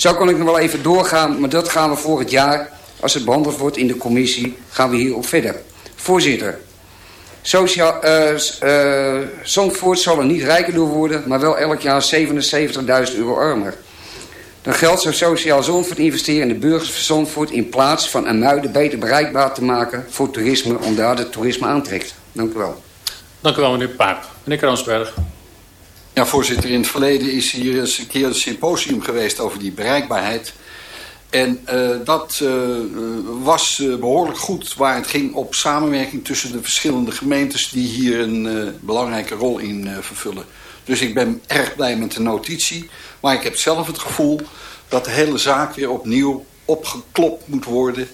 Zo kan ik nog wel even doorgaan, maar dat gaan we het jaar... als het behandeld wordt in de commissie, gaan we hierop verder. Voorzitter, Sociaal, uh, Zandvoort zal er niet rijker door worden, maar wel elk jaar 77.000 euro armer. Dan geldt zo Sociaal Zandvoort investeren in de burgers van Zandvoort... in plaats van een muiden beter bereikbaar te maken voor toerisme... om daar het toerisme aantrekt. Dank u wel. Dank u wel, meneer Paap. Meneer Kransberg. Ja, voorzitter. In het verleden is hier eens een keer een symposium geweest over die bereikbaarheid... En uh, dat uh, was uh, behoorlijk goed waar het ging op samenwerking tussen de verschillende gemeentes die hier een belangrijke rol in vervullen. Dus ik ben erg blij met de notitie. Maar ik heb zelf het gevoel dat de hele zaak weer opnieuw opgeklopt moet worden.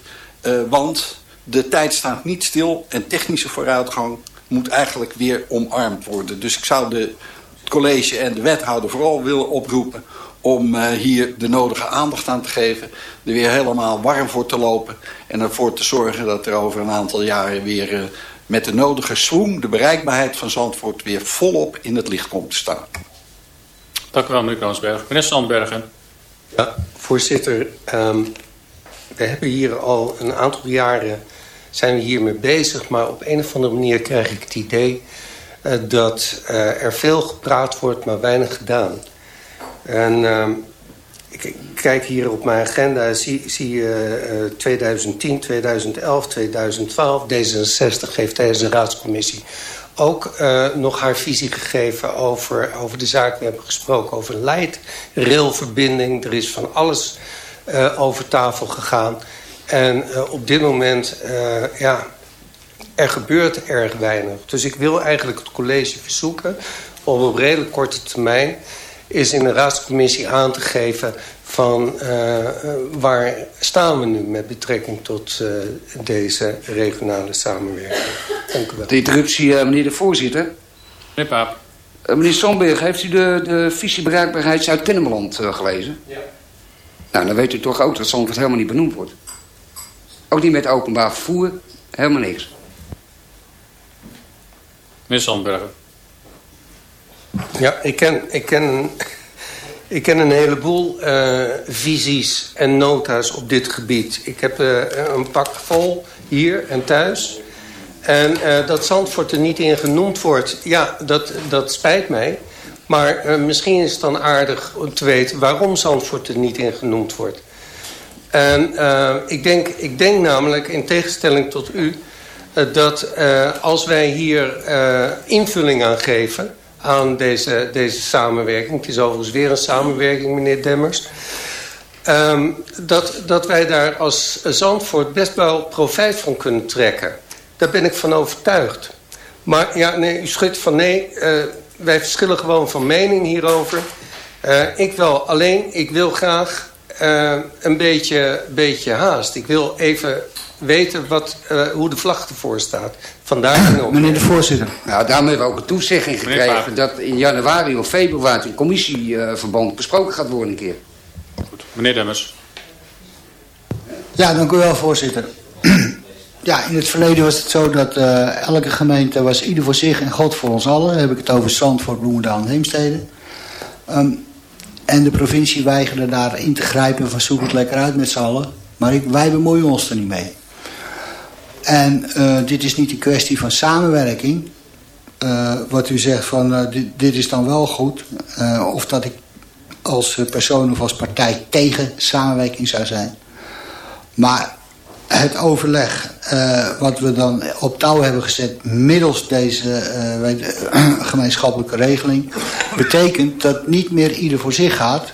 want de tijd staat niet stil en technische vooruitgang moet eigenlijk weer omarmd worden. Dus ik zou de, het college en de wethouder vooral willen oproepen om uh, hier de nodige aandacht aan te geven. Er weer helemaal warm voor te lopen. En ervoor te zorgen dat er over een aantal jaren weer uh, met de nodige swoon... de bereikbaarheid van Zandvoort weer volop in het licht komt te staan. Dank u wel, meneer Kansberg. Meneer Sandbergen. Ja, voorzitter. Um, we hebben hier al een aantal jaren zijn we hiermee bezig. Maar op een of andere manier krijg ik het idee... Uh, dat er veel gepraat wordt, maar weinig gedaan. En uh, ik kijk hier op mijn agenda, zie, zie je uh, 2010, 2011, 2012. D66 heeft tijdens de raadscommissie ook uh, nog haar visie gegeven over, over de zaak. We hebben gesproken over light railverbinding. Er is van alles over tafel gegaan. En op dit moment, ja, er gebeurt erg weinig. Dus ik wil eigenlijk het college verzoeken om op redelijk korte termijn is in de raadscommissie aan te geven van uh, waar staan we nu met betrekking tot uh, deze regionale samenwerking. Dank u wel. De interruptie, meneer de voorzitter. Meneer Paap. meneer Somberg, heeft u de, de visie bereikbaarheid Zuid-Kennemerland gelezen? Ja. Nou, dan weet u toch ook dat Zandvoort helemaal niet benoemd wordt. Ook niet met openbaar vervoer. Helemaal niks. Meneer Sandbergen. Ja, ik ken, ik ken, ik ken een heleboel uh, visies en nota's op dit gebied. Ik heb uh, een pak vol hier en thuis. En uh, dat Zandvoort er niet in genoemd wordt, ja, dat, dat spijt mij. Maar misschien is het dan aardig om te weten waarom Zandvoort er niet in genoemd wordt. En ik, denk, ik denk namelijk, in tegenstelling tot u... dat als wij hier invulling aan geven aan deze, deze samenwerking. Het is overigens weer een samenwerking, meneer Demmers. Um, dat, dat wij daar als Zandvoort best wel profijt van kunnen trekken. Daar ben ik van overtuigd. Maar ja, nee, u schudt van nee, wij verschillen gewoon van mening hierover. Ik wel, alleen ik wil graag een beetje, beetje haast. Ik wil even weten wat, uh, hoe de vlag ervoor staat. Vandaar Meneer de voorzitter. Nou, daarom hebben we ook een toezegging gekregen... dat in januari of februari een commissieverband besproken gaat worden een keer. Goed. Meneer Demmers. Ja, dank u wel, voorzitter. Ja, in het verleden was het zo dat uh, elke gemeente was ieder voor zich en God voor ons allen. Dan heb ik het over Zandvoort, Bloemendaal en Heemstede. Um, en de provincie weigerde daarin te grijpen van zoek het lekker uit met z'n allen. Maar ik, wij bemoeien ons er niet mee. En uh, dit is niet een kwestie van samenwerking. Uh, wat u zegt van uh, dit, dit, is dan wel goed. of dat ik als persoon of als partij tegen samenwerking zou zijn. Maar het overleg wat we dan op touw hebben gezet middels deze <clears throat> gemeenschappelijke regeling... betekent dat niet meer ieder voor zich gaat...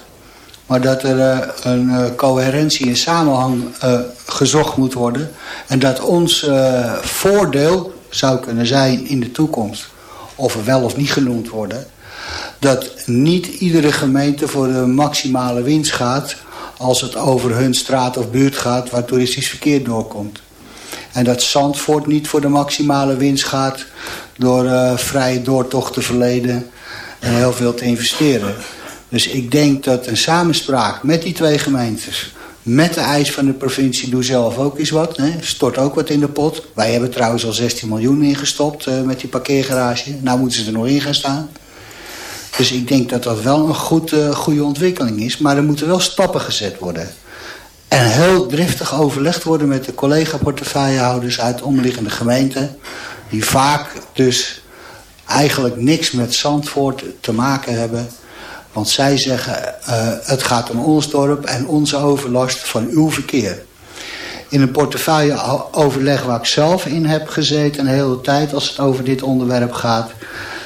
Maar dat er uh, een uh, coherentie en samenhang uh, gezocht moet worden. En dat ons voordeel zou kunnen zijn in de toekomst. Of er wel of niet genoemd worden. Dat niet iedere gemeente voor de maximale winst gaat. Als het over hun straat of buurt gaat waar toeristisch verkeer doorkomt. En dat Zandvoort niet voor de maximale winst gaat. Door vrije doortocht te verleden en heel veel te investeren. Dus ik denk dat een samenspraak met die twee gemeentes... met de eis van de provincie, doe zelf ook eens wat. Hè. Stort ook wat in de pot. Wij hebben trouwens al 16 miljoen ingestopt uh, met die parkeergarage. Nou moeten ze er nog in gaan staan. Dus ik denk dat dat wel een goed, uh, goede ontwikkeling is. Maar er moeten wel stappen gezet worden. En heel driftig overlegd worden met de collega-portefeuillehouders uit omliggende gemeenten. Die vaak dus eigenlijk niks met Zandvoort te maken hebben... Want zij zeggen, uh, het gaat om ons dorp en onze overlast van uw verkeer. In een portefeuilleoverleg waar ik zelf in heb gezeten... een hele tijd als het over dit onderwerp gaat...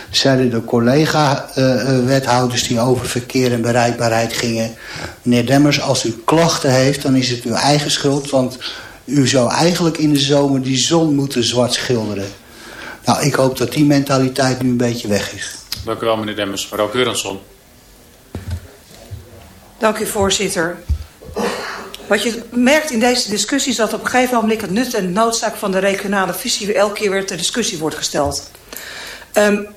zeiden de collega-wethouders uh, die over verkeer en bereikbaarheid gingen... meneer Demmers, als u klachten heeft, dan is het uw eigen schuld... want u zou eigenlijk in de zomer die zon moeten zwart schilderen. Nou, ik hoop dat die mentaliteit nu een beetje weg is. Dank u wel, meneer Demmers. Mevrouw Keuransson. Dank u, voorzitter. Wat je merkt in deze discussie is dat op een gegeven moment het nut en noodzaak van de regionale visie elke keer weer ter discussie wordt gesteld. Um,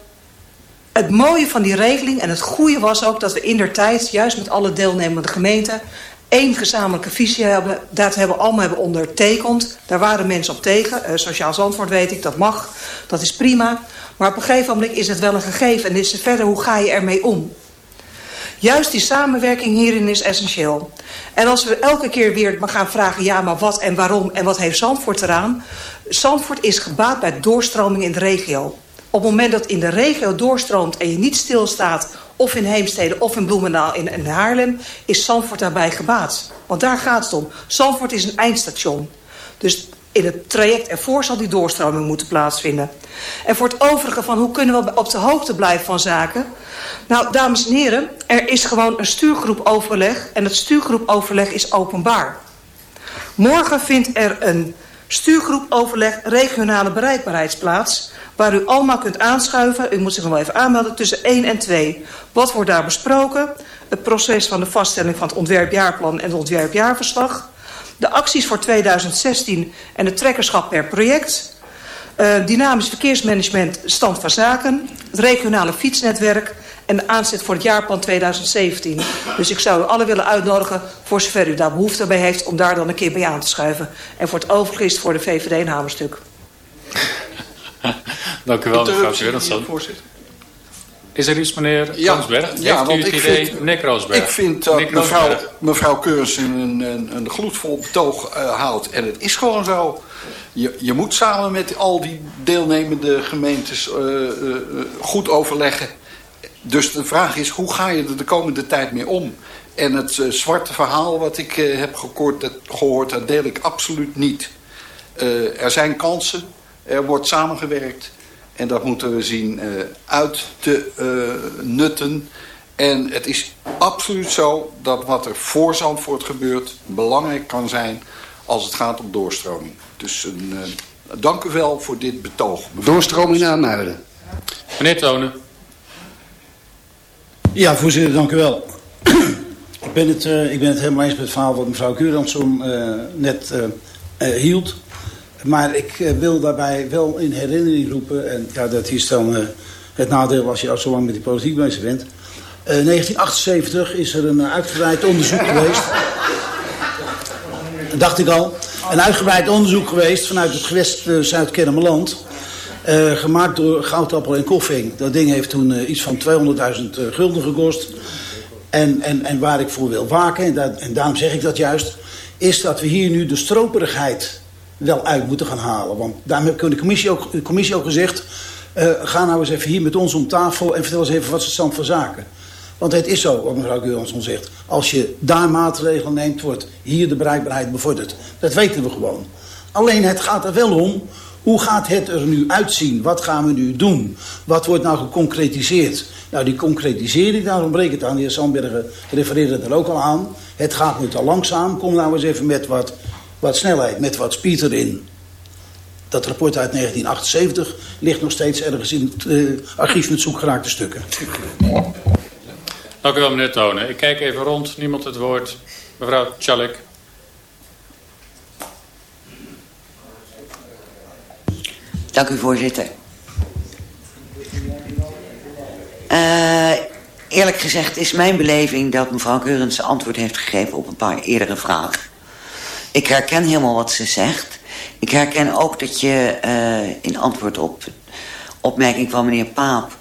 het mooie van die regeling en het goede was ook dat we in der tijd, juist met alle deelnemende gemeenten, één gezamenlijke visie hebben. Dat hebben we allemaal hebben ondertekend. Daar waren mensen op tegen. Uh, Sociaal Zandvoort weet ik, dat mag. Dat is prima. Maar op een gegeven moment is het wel een gegeven. En is verder, hoe ga je ermee om? Juist die samenwerking hierin is essentieel. En als we elke keer weer gaan vragen... ja, maar wat en waarom en wat heeft Zandvoort eraan? Zandvoort is gebaat bij doorstroming in de regio. Op het moment dat in de regio doorstroomt en je niet stilstaat... of in Heemstede of in Bloemendaal in, in Haarlem... is Zandvoort daarbij gebaat. Want daar gaat het om. Zandvoort is een eindstation. Dus in het traject ervoor zal die doorstroming moeten plaatsvinden. En voor het overige van hoe kunnen we op de hoogte blijven van zaken... Nou, dames en heren, er is gewoon een stuurgroepoverleg en het stuurgroepoverleg is openbaar. Morgen vindt er een stuurgroepoverleg regionale bereikbaarheid plaats... waar u allemaal kunt aanschuiven, u moet zich nog even aanmelden, tussen 1 en 2. Wat wordt daar besproken? Het proces van de vaststelling van het ontwerpjaarplan en het ontwerpjaarverslag... de acties voor 2016 en het trekkerschap per project... Uh, dynamisch verkeersmanagement, stand van zaken, het regionale fietsnetwerk en aanzet voor het jaarplan 2017. Dus ik zou u alle willen uitnodigen voor zover u daar behoefte bij heeft om daar dan een keer bij aan te schuiven. En voor het overige is het voor de VVD een hamerstuk. Dank u wel, mevrouw Gerritsen. Is er iets, meneer ja? Ja, Heeft want u het ik idee, vind? Ik vind dat mevrouw, mevrouw Keurs een, een, een gloedvol betoog uh, houdt. En het is gewoon zo. Je, je moet samen met al die deelnemende gemeentes uh, uh, goed overleggen. Dus de vraag is, hoe ga je er de komende tijd mee om? En het zwarte verhaal wat ik heb gehoord dat, gehoord, dat deel ik absoluut niet. er zijn kansen, er wordt samengewerkt... En dat moeten we zien uh, uit te uh, nutten. En het is absoluut zo dat wat er voor Zandvoort gebeurt... belangrijk kan zijn als het gaat om doorstroming. Dus een, uh, dank u wel voor dit betoog. Doorstroming naar Muiden. Meneer Tonen. Ja, voorzitter, dank u wel. ik, ben het, ik ben het helemaal eens met het verhaal wat mevrouw Keuransson net hield... Maar ik uh, wil daarbij wel in herinnering roepen... en ja, dat is dan uh, het nadeel als je al zo lang met die politiek bezig bent... Uh, eh, 1978 is er een uitgebreid onderzoek geweest... Dat dacht ik al. Een uitgebreid onderzoek geweest vanuit het gewest Zuid-Kennemerland... gemaakt door Goudappel en Koffing. Dat ding heeft toen iets van 200.000 gulden gekost... En, en, en waar ik voor wil waken, en, en daarom zeg ik dat juist... is dat we hier nu de stroperigheid wel uit moeten gaan halen. Want daarom heb ik de commissie ook, de commissie ook gezegd... Uh, ga nou eens even hier met ons om tafel en vertel eens even wat ze stand van zaken. Want het is zo, wat mevrouw Geuransson zegt. Als je daar maatregelen neemt, wordt hier de bereikbaarheid bevorderd. Dat weten we gewoon. Alleen het gaat er wel om, hoe gaat het er nu uitzien? Wat gaan we nu doen? Wat wordt nou geconcretiseerd? Nou, die concretisering, daar ontbreekt het aan. De heer Sandbergen refereerde er ook al aan. Het gaat nu te langzaam. Kom nou eens even met wat wat snelheid met wat speed erin. Dat rapport uit 1978 ligt nog steeds ergens in het uh, archief met zoekgeraakte stukken. Dank u wel, meneer Tonen. Ik kijk even rond. Niemand het woord. Mevrouw Tjallik. Dank u, voorzitter. Uh, eerlijk gezegd is mijn beleving dat mevrouw Keurens antwoord heeft gegeven op een paar eerdere vragen. Ik herken helemaal wat ze zegt. Ik herken ook dat je uh, in antwoord op opmerking van meneer Paap...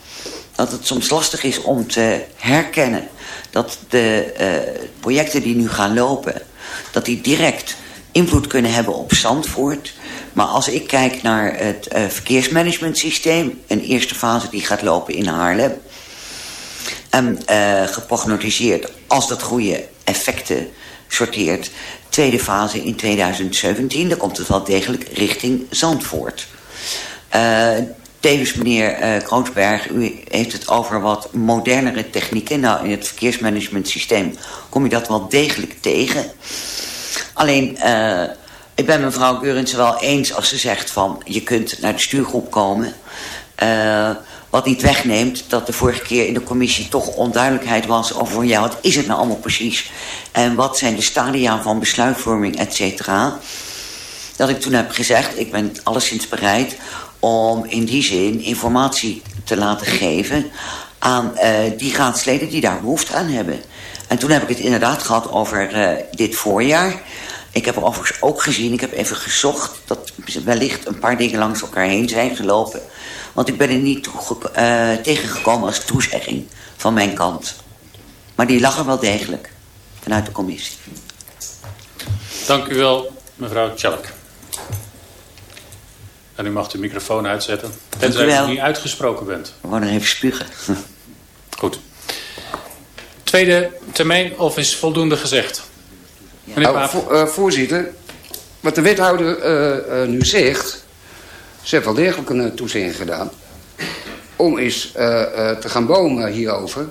dat het soms lastig is om te herkennen... dat de uh, projecten die nu gaan lopen... dat die direct invloed kunnen hebben op Zandvoort... Maar als ik kijk naar het uh, verkeersmanagementsysteem... een eerste fase die gaat lopen in Haarlem... en uh, als dat goede effecten sorteert tweede fase in 2017. Dan komt het wel degelijk richting Zandvoort. Uh, tevens meneer uh, u heeft het over wat modernere technieken. Nou, in het verkeersmanagementsysteem kom je dat wel degelijk tegen. Alleen, uh, ik ben mevrouw Geurens wel eens als ze zegt van... je kunt naar de stuurgroep komen... wat niet wegneemt dat de vorige keer in de commissie toch onduidelijkheid was over ja, wat is het nou allemaal precies? En wat zijn de stadia van besluitvorming, et cetera? Dat ik toen heb gezegd, ik ben alleszins bereid om in die zin informatie te laten geven aan uh, die raadsleden die daar behoefte aan hebben. En toen heb ik het inderdaad gehad over uh, dit voorjaar. Ik heb er overigens ook gezien, ik heb even gezocht... dat wellicht een paar dingen langs elkaar heen zijn gelopen. Want ik ben er niet uh, tegengekomen als toezegging van mijn kant. Maar die lag er wel degelijk vanuit de commissie. Dank u wel, mevrouw Tjalk. En u mag de microfoon uitzetten. Tenzij u niet uitgesproken bent. We worden even spugen. <laughs> Goed. Tweede termijn of is voldoende gezegd? Meneer nou, vo uh, voorzitter, wat de wethouder uh, uh, nu zegt... ze heeft wel degelijk een toezegging gedaan... om eens te gaan bomen hierover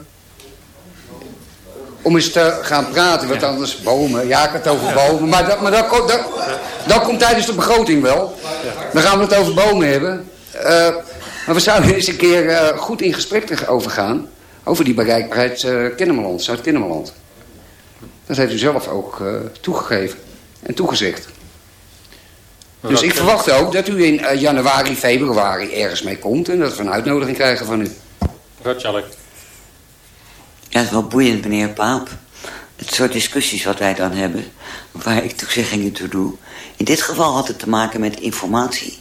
om eens te gaan praten. Want anders bomen, ja ik het over bomen. Maar, dat, maar dat, dat, dat, komt tijdens de begroting wel. Dan gaan we het over bomen hebben. Uh, maar we zouden eens een keer goed in gesprek over gaan. Over die bereikbaarheid Kennemerland, Zuid-Kennemerland. Dat heeft u zelf ook toegegeven en toegezegd. Dus ik verwacht ook dat u in januari, februari ergens mee komt... en dat we een uitnodiging krijgen van u. Ratjalek. Ja, het is wel boeiend, meneer Paap. Het soort discussies wat wij dan hebben, waar ik toezeggingen toe doe. In dit geval had het te maken met informatie.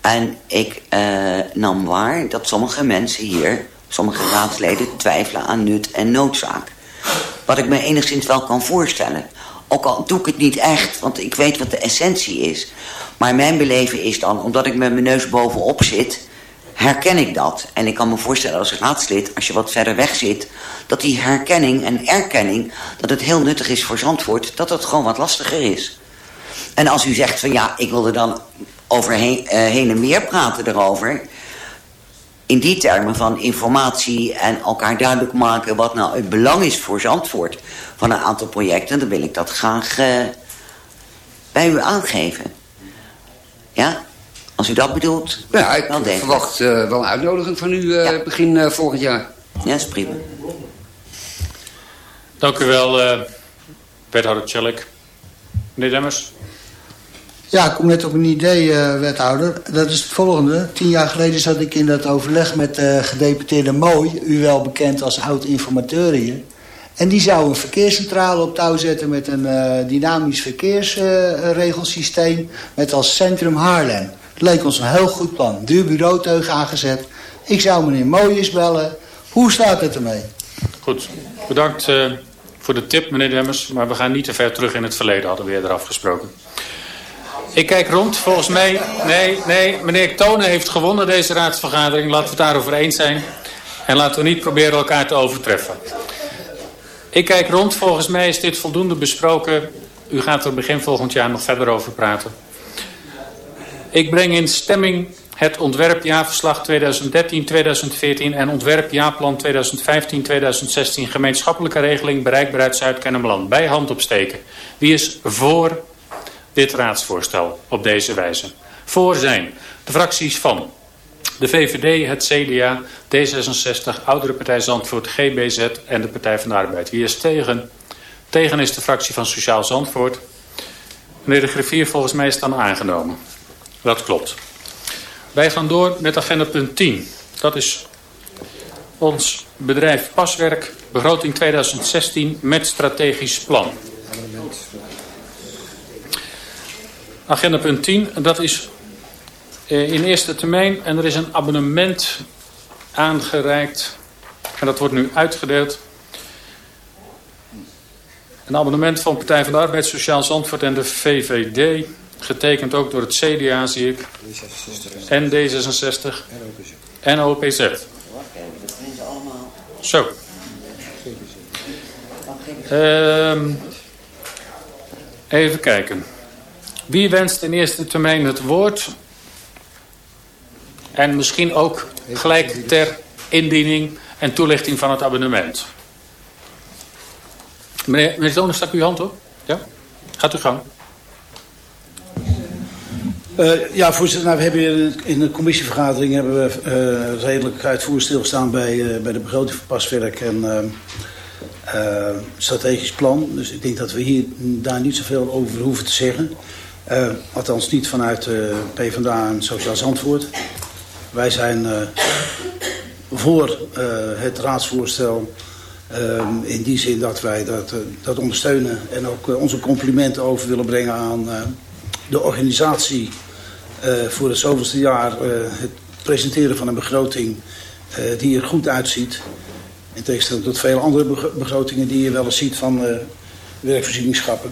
En ik uh, nam waar dat sommige mensen hier, sommige raadsleden, twijfelen aan nut en noodzaak. Wat ik me enigszins wel kan voorstellen. Ook al doe ik het niet echt, want ik weet wat de essentie is. Maar mijn beleven is dan, omdat ik met mijn neus bovenop zit... herken ik dat. En ik kan me voorstellen als raadslid, als je wat verder weg zit... dat die herkenning en erkenning, dat het heel nuttig is voor Zandvoort... dat het gewoon wat lastiger is. En als u zegt van ja, ik wil er dan overheen uh, heen en weer praten erover... in die termen van informatie en elkaar duidelijk maken... wat nou het belang is voor Zandvoort van een aantal projecten... dan wil ik dat graag uh, bij u aangeven. Ja, als u dat bedoelt. Ja, ik verwacht uh, wel een uitnodiging van u ja. begin volgend jaar. Ja, is prima. Dank u wel, wethouder Tjellik. Meneer Demmers. Ja, ik kom net op een idee, uh, wethouder. Dat is het volgende. Tien jaar geleden zat ik in dat overleg met de uh, gedeputeerde Mooi... u wel bekend als oud-informateur hier. En die zou een verkeerscentrale op touw zetten... met een uh, dynamisch verkeersregelsysteem... met als centrum Haarlem. Het leek ons een heel goed plan. Duur bureauteug aangezet. Ik zou meneer Mooi eens bellen. Hoe staat het ermee? Goed, bedankt voor de tip, meneer Demmers. Maar we gaan niet te ver terug in het verleden, hadden we eerder afgesproken. Ik kijk rond, volgens mij... Nee, nee, meneer Tonen heeft gewonnen deze raadsvergadering. Laten we het daarover eens zijn. En laten we niet proberen elkaar te overtreffen. Ik kijk rond, volgens mij is dit voldoende besproken. U gaat er begin volgend jaar nog verder over praten. Ik breng in stemming het ontwerpjaarverslag 2013-2014 en ontwerpjaarplan 2015-2016 gemeenschappelijke regeling bereikbaarheid Zuid-Kennemerland. Bij hand opsteken. Wie is voor dit raadsvoorstel op deze wijze. Voor zijn de fracties van de VVD, het CDA, D66, Oudere Partij Zandvoort, GBZ en de Partij van de Arbeid. Wie is tegen? Tegen is de fractie van Sociaal Zandvoort. Meneer de griffier, volgens mij is het dan aangenomen. Dat klopt. Wij gaan door met agenda punt 10. Dat is ons bedrijf Paswerk, begroting 2016 met strategisch plan. Agenda punt 10, dat is eh, in eerste termijn en er is een abonnement aangereikt en dat wordt nu uitgedeeld. Een abonnement van Partij van de Arbeid, Sociaal Zandvoort en de VVD. Getekend ook door het CDA, zie ik. En D66. En OPZ. Zo. Um, even kijken. Wie wenst in eerste termijn het woord? En misschien ook gelijk ter indiening en toelichting van het abonnement. Meneer, meneer Tonen, stak uw hand op? Ja? Gaat u gang. Uh, ja, voorzitter, nou, we hebben in de commissievergadering hebben we uh, redelijk uitvoerig stilgestaan bij, uh, bij de begroting van paswerk en strategisch plan. Dus ik denk dat we hier daar niet zoveel over hoeven te zeggen. Uh, althans niet vanuit uh, PvdA en Sociaal Zandvoort. Wij zijn uh, voor het raadsvoorstel in die zin dat wij dat, dat ondersteunen en ook onze complimenten over willen brengen aan de organisatie voor het zoveelste jaar het presenteren van een begroting die er goed uitziet. In tegenstelling tot vele andere begrotingen die je wel eens ziet van werkvoorzieningschappen.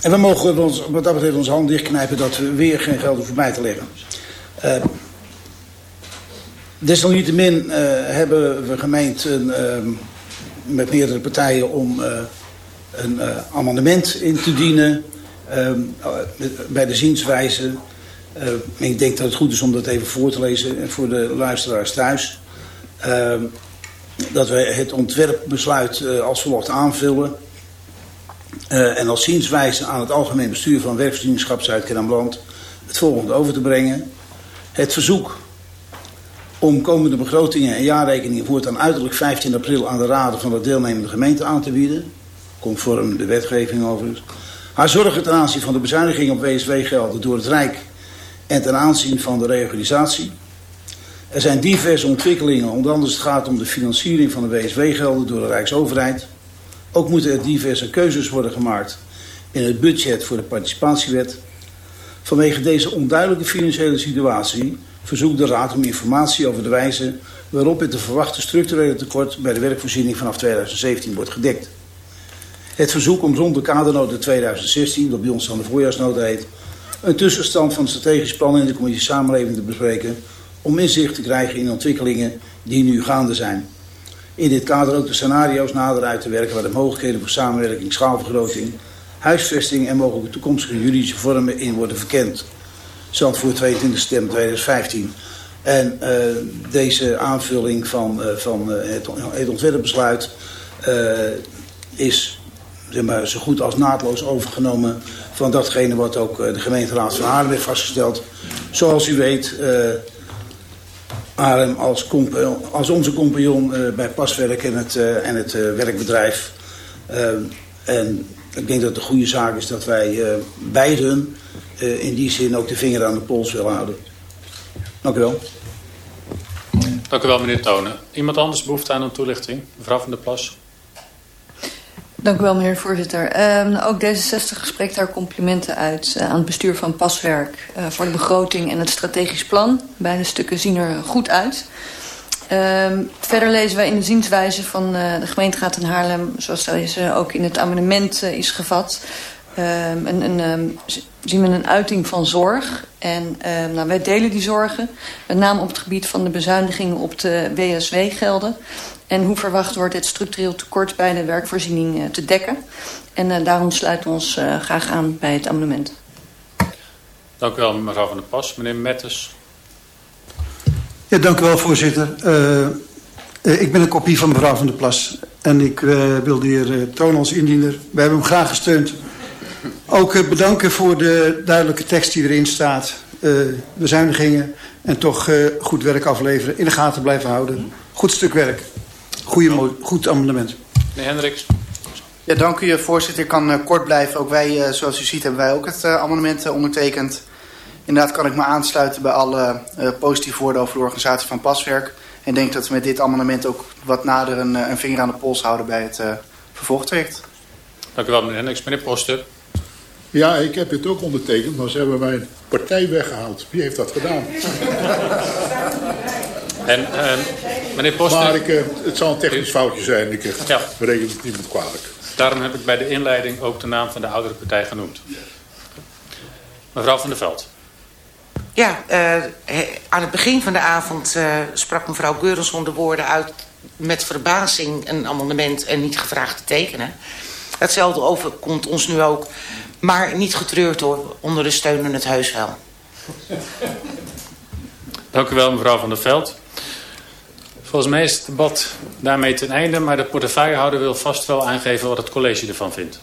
En we mogen ons, wat dat betreft onze hand dichtknijpen dat we weer geen geld hoeven bij te leggen. Uh, desalniettemin uh, hebben we gemeend uh, met meerdere partijen om een amendement in te dienen bij de zienswijze. ik denk dat het goed is om dat even voor te lezen voor de luisteraars thuis. dat we het ontwerpbesluit als volgt aanvullen. Uh, en als zienswijze aan het algemeen bestuur van werkvoorzieningschap Zuid-Kennemerland het volgende over te brengen. Het verzoek om komende begrotingen en jaarrekeningen voortaan uiterlijk 15 april aan de raden van de deelnemende gemeente aan te bieden. Conform de wetgeving overigens. Haar zorgen ten aanzien van de bezuiniging op WSW-gelden door het Rijk en ten aanzien van de reorganisatie. Er zijn diverse ontwikkelingen, onder andere het gaat om de financiering van de WSW-gelden door de Rijksoverheid. Ook moeten er diverse keuzes worden gemaakt in het budget voor de participatiewet. Vanwege deze onduidelijke financiële situatie verzoekt de Raad om informatie over de wijze waarop het te verwachte structurele tekort bij de werkvoorziening vanaf 2017 wordt gedekt. Het verzoek om rond de kadernota 2016, dat bij ons dan de voorjaarsnota heet, een tussenstand van het strategisch plan in de commissie Samenleving te bespreken om inzicht te krijgen in ontwikkelingen die nu gaande zijn. In dit kader ook de scenario's nader uit te werken waar de mogelijkheden voor samenwerking, schaalvergroting, huisvesting en mogelijke toekomstige juridische vormen in worden verkend. voor 22 september 2015. En uh, deze aanvulling van, uh, van uh, het, het ontwerpbesluit is zeg maar, zo goed als naadloos overgenomen van datgene wat ook de gemeenteraad van Haarlem heeft vastgesteld. Zoals u weet, Haarlem als, als onze compagnon bij Paswerk en het, en het werkbedrijf. en ik denk dat het een goede zaak is dat wij beiden in die zin ook de vinger aan de pols willen houden. Dank u wel. Dank u wel, meneer Tonen. Iemand anders behoefte aan een toelichting? Mevrouw van der Plas. Dank u wel, meneer voorzitter. Uh, ook D66 spreekt daar complimenten uit uh, aan het bestuur van Paswerk... Uh, voor de begroting en het strategisch plan. Beide stukken zien er goed uit. Ehm, verder lezen wij in de zienswijze van uh, de gemeenteraad in Haarlem... zoals deze ook in het amendement is gevat... Um, een, zien we een uiting van zorg. En nou, wij delen die zorgen, met name op het gebied van de bezuinigingen op de WSW-gelden. En hoe verwacht wordt het structureel tekort bij de werkvoorziening uh, te dekken. En uh, daarom sluiten we ons uh, graag aan bij het amendement. Dank u wel, mevrouw Van der Pas. Meneer Metters. Ja, dank u wel, voorzitter. ik ben een kopie van mevrouw Van der Plas. En ik wil de heer Toon als indiener. Wij hebben hem graag gesteund ook uh, bedanken voor de duidelijke tekst die erin staat. Uh, bezuinigingen en toch uh, goed werk afleveren. In de gaten blijven houden. Goed stuk werk. Goeie, goed amendement. Meneer Hendricks. Ja, dank u voorzitter. Ik kan kort blijven. Ook wij, zoals u ziet, hebben wij ook het amendement ondertekend. Inderdaad kan ik me aansluiten bij alle positieve woorden over de organisatie van paswerk. En denk dat we met dit amendement ook wat nader een, een vinger aan de pols houden bij het vervolgtraject. Dank u wel, meneer Hendricks. Meneer Poster. Ja, ik heb dit ook ondertekend, maar ze hebben mijn partij weggehaald. Wie heeft dat gedaan? En, uh, meneer Poster... Maar ik, uh, het zal een technisch foutje zijn. Ik uh, ja. bereken het niet kwalijk. Daarom heb ik bij de inleiding ook de naam van de oudere partij genoemd. Mevrouw van der Veld. Ja, aan het begin van de avond sprak mevrouw Geurenson de woorden uit... met verbazing een amendement en niet gevraagd te tekenen. Hetzelfde overkomt ons nu ook. Maar niet getreurd hoor, onder de steun in het huis wel. Dank u wel, mevrouw Van der Veld. Volgens mij is het debat daarmee ten einde, maar de portefeuillehouder wil vast wel aangeven wat het college ervan vindt.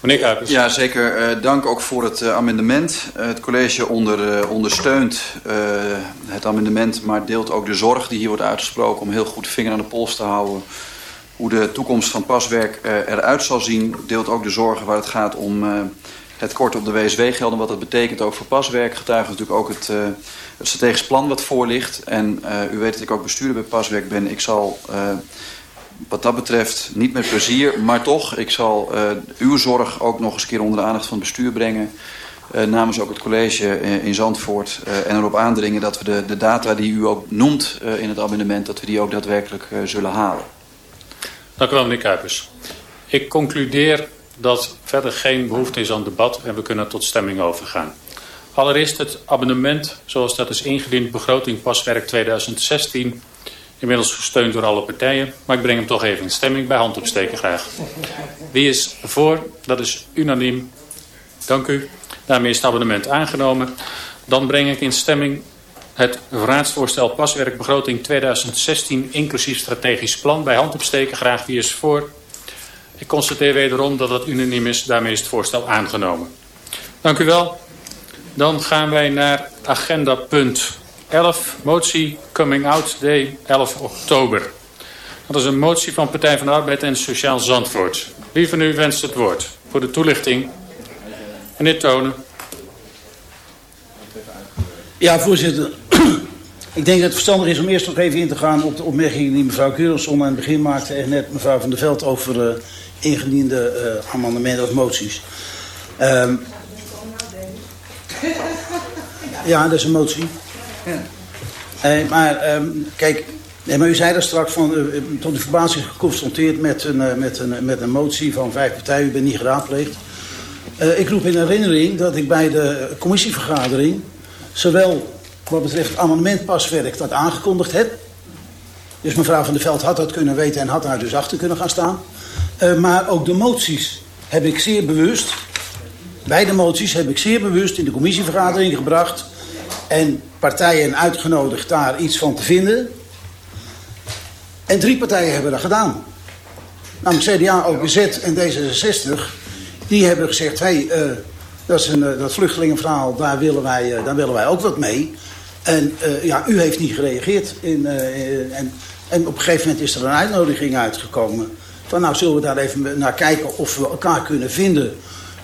Meneer Kuipers. Ja, zeker. Uh, dank ook voor het uh, amendement. Uh, het college onder, ondersteunt het amendement, maar deelt ook de zorg die hier wordt uitgesproken om heel goed vinger aan de pols te houden hoe de toekomst van paswerk eruit zal zien. Deelt ook de zorgen waar het gaat om het kort op de WSW-gelden. Wat dat betekent ook voor paswerk. Getuigt natuurlijk ook het, uh, het strategisch plan wat voor ligt. En u weet dat ik ook bestuurder bij paswerk ben. Ik zal wat dat betreft niet met plezier, maar toch. Ik zal uw zorg ook nog eens een keer onder de aandacht van het bestuur brengen. Namens ook het college in Zandvoort en erop aandringen dat we de, de data die u ook noemt in het amendement, dat we die ook daadwerkelijk zullen halen. Dank u wel, meneer Kuipers. Ik concludeer dat verder geen behoefte is aan debat en we kunnen tot stemming overgaan. Allereerst het abonnement zoals dat is ingediend begroting paswerk 2016. Inmiddels gesteund door alle partijen, maar ik breng hem toch even in stemming bij hand opsteken graag. Wie is voor? Dat is unaniem. Dank u. Daarmee is het abonnement aangenomen. Dan breng ik in stemming het raadsvoorstel paswerkbegroting 2016 inclusief strategisch plan bij hand opsteken. Graag wie is voor. Ik constateer wederom dat het unaniem is. Daarmee is het voorstel aangenomen. Dank u wel. Dan gaan wij naar agenda punt 11. Motie Coming Out Day 11 oktober. Dat is een motie van Partij van de Arbeid en Sociaal Zandvoort. Wie van u wenst het woord voor de toelichting? Meneer Tonen. Ja, voorzitter. <clears throat> Ik denk dat het verstandig is om eerst nog even in te gaan op de opmerkingen die mevrouw Keurenson aan het begin maakte en net mevrouw Van der Veld over uh, ingediende uh, amendementen of moties. Um, ja, dat is een motie. Ja. Uh, maar um, kijk, nee, maar u zei daar straks van, uh, tot uw verbazing geconfronteerd met een, uh, met, een, met een motie van vijf partijen. U bent niet geraadpleegd. ik roep in herinnering dat ik bij de commissievergadering zowel wat betreft amendement dat aangekondigd heb. Dus mevrouw Van der Veld had dat kunnen weten en had daar dus achter kunnen gaan staan. Uh, maar ook de moties heb ik zeer bewust, beide moties heb ik zeer bewust in de commissievergadering gebracht. En partijen uitgenodigd daar iets van te vinden. En drie partijen hebben dat gedaan. Namelijk CDA, OPZ en D66. Die hebben gezegd, hé, hey, uh, dat, is een, uh, dat vluchtelingenverhaal, daar willen, wij, daar willen wij ook wat mee. En ja, u heeft niet gereageerd. In, en, en op een gegeven moment is er een uitnodiging uitgekomen. Van nou zullen we daar even naar kijken of we elkaar kunnen vinden.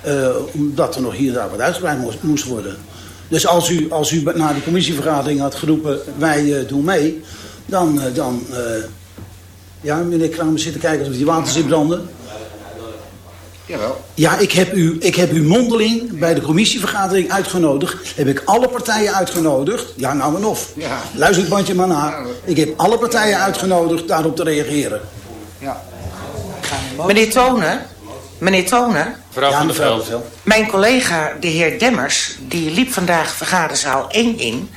Uh, omdat er nog hier en daar wat uitgebreid moest, moest, worden. Dus als u, als u na de commissievergadering had geroepen, wij doen mee. Dan, dan ja, meneer Kramer zitten kijken of die water zit branden. Jawel. Ja, ik heb, u, ik heb u mondeling bij de commissievergadering uitgenodigd. Heb ik alle partijen uitgenodigd. Ja, nou en of. Ja. Luister het bandje maar na. Ik heb alle partijen uitgenodigd daarop te reageren. Ja. Meneer Tonen. Meneer Tonen. Mevrouw ja, van der Veld. Mijn collega, de heer Demmers, die liep vandaag vergaderzaal 1 in.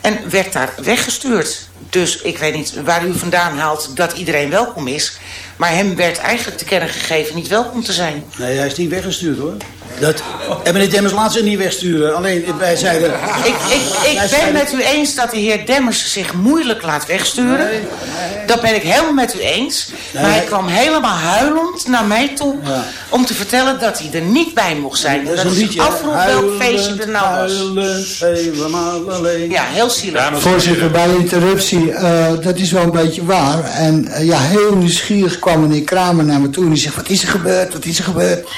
En werd daar weggestuurd. Dus ik weet niet waar u vandaan haalt dat iedereen welkom is. Maar hem werd eigenlijk te kennen gegeven niet welkom te zijn. Nee, hij is niet weggestuurd hoor. Dat, en meneer Demmers laat ze niet wegsturen. Alleen wij zeiden... Ik, ik, ik ben zeiden... met u eens dat de heer Demmers zich moeilijk laat wegsturen. Nee, nee. Dat ben ik helemaal met u eens. Nee, maar hij kwam helemaal huilend naar mij toe... Ja. om te vertellen dat hij er niet bij mocht zijn. Dat, dat is een liedje. afvroeg welk feestje er nou was. Huilend, helemaal alleen. Ja, heel zielig. Voorzitter, bij interruptie, uh, dat is wel een beetje waar. En uh, ja, heel nieuwsgierig kwam meneer Kramer naar me toe en die zegt... wat is er gebeurd, wat is er gebeurd?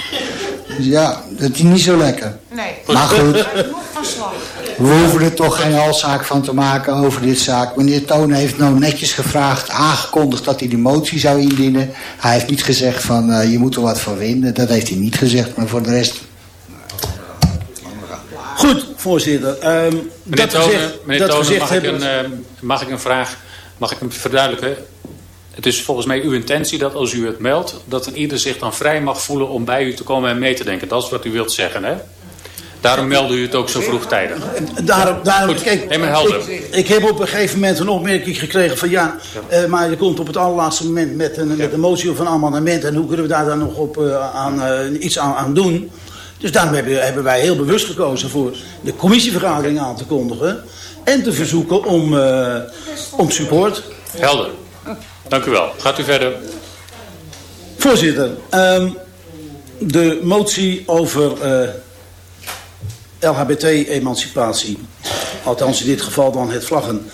Dus ja, dat is niet zo lekker. Nee. Maar goed, we hoeven er toch geen halszaak van te maken over dit zaak. Meneer Toon heeft nou netjes gevraagd, aangekondigd dat hij die motie zou indienen. Hij heeft niet gezegd van uh, je moet er wat van vinden. Dat heeft hij niet gezegd, maar voor de rest... Goed, voorzitter. Um, meneer Tonen mag, ik een, uh, mag ik een vraag, mag ik hem verduidelijken? Het is volgens mij uw intentie dat als u het meldt... dat een ieder zich dan vrij mag voelen om bij u te komen en mee te denken. Dat is wat u wilt zeggen, hè? Daarom meldde u het ook zo vroegtijdig. Daarom, daarom, Goed, kijk. Ik, ik, heb op een gegeven moment een opmerking gekregen van ja, ja. Uh, maar je komt op het allerlaatste moment met een, ja. met een motie of een amendement en hoe kunnen we daar dan nog op, uh, aan, uh, iets aan, aan, doen? Dus daarom hebben, hebben, wij heel bewust gekozen voor de commissievergadering aan te kondigen en te verzoeken om, om support. Helder. Dank u wel. Gaat u verder. Voorzitter, um, de motie over uh, LHBT-emancipatie. Althans in dit geval dan het vlaggen.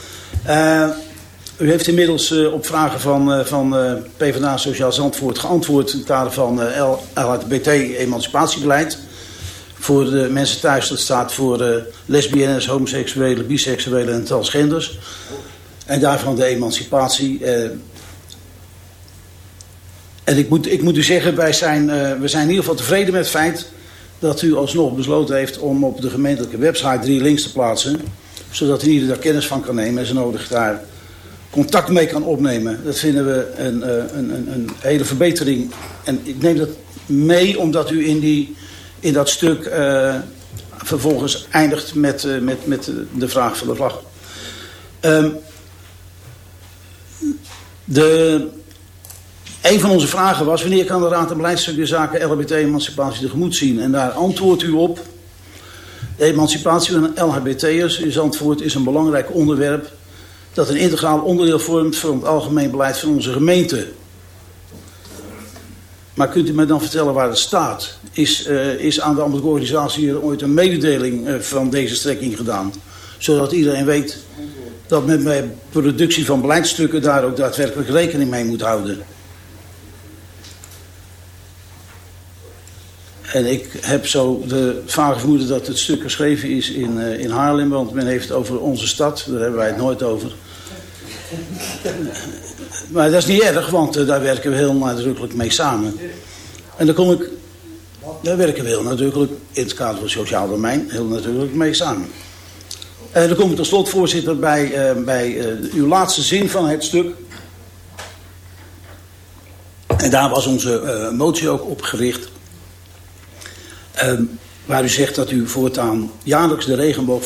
Uh, u heeft inmiddels uh, op vragen van, van PvdA Sociaal Zandvoort geantwoord... in het kader van LHBT-emancipatiebeleid. Voor de mensen thuis, dat staat voor lesbiennes, homoseksuelen, biseksuelen en transgenders. En daarvan de emancipatie... En ik moet, ik moet u zeggen, wij zijn, uh, we zijn in ieder geval tevreden met het feit dat u alsnog besloten heeft om op de gemeentelijke website drie links te plaatsen. Zodat ieder daar kennis van kan nemen en zo nodig daar contact mee kan opnemen. Dat vinden we een, uh, een, een, een, hele verbetering. En ik neem dat mee omdat u in, die, in dat stuk vervolgens eindigt met, met, met de vraag van de vlag. Um, de een van onze vragen was, wanneer kan de Raad en Beleidsstuk de zaken LHBT-emancipatie tegemoet zien? En daar antwoordt u op, de emancipatie van LHBT'ers in Zandvoort is een belangrijk onderwerp dat een integraal onderdeel vormt van het algemeen beleid van onze gemeente. Maar kunt u mij dan vertellen waar het staat? Is, uh, is aan de ambtelijke organisatie hier ooit een mededeling uh, van deze strekking gedaan? Zodat iedereen weet dat men bij productie van beleidsstukken daar ook daadwerkelijk rekening mee moet houden. En ik heb zo de vage vermoeden dat het stuk geschreven is in, uh, in Haarlem, want men heeft het over onze stad, daar hebben wij het nooit over. Maar dat is niet erg, want uh, daar werken we heel nadrukkelijk mee samen. En dan kom ik, daar werken we heel nadrukkelijk in het kader van het sociaal domein, heel nadrukkelijk mee samen. En dan kom ik tot slot, voorzitter, bij, uh, bij uw laatste zin van het stuk. En daar was onze motie ook op gericht. Um, waar u zegt dat u voortaan jaarlijks de regenboog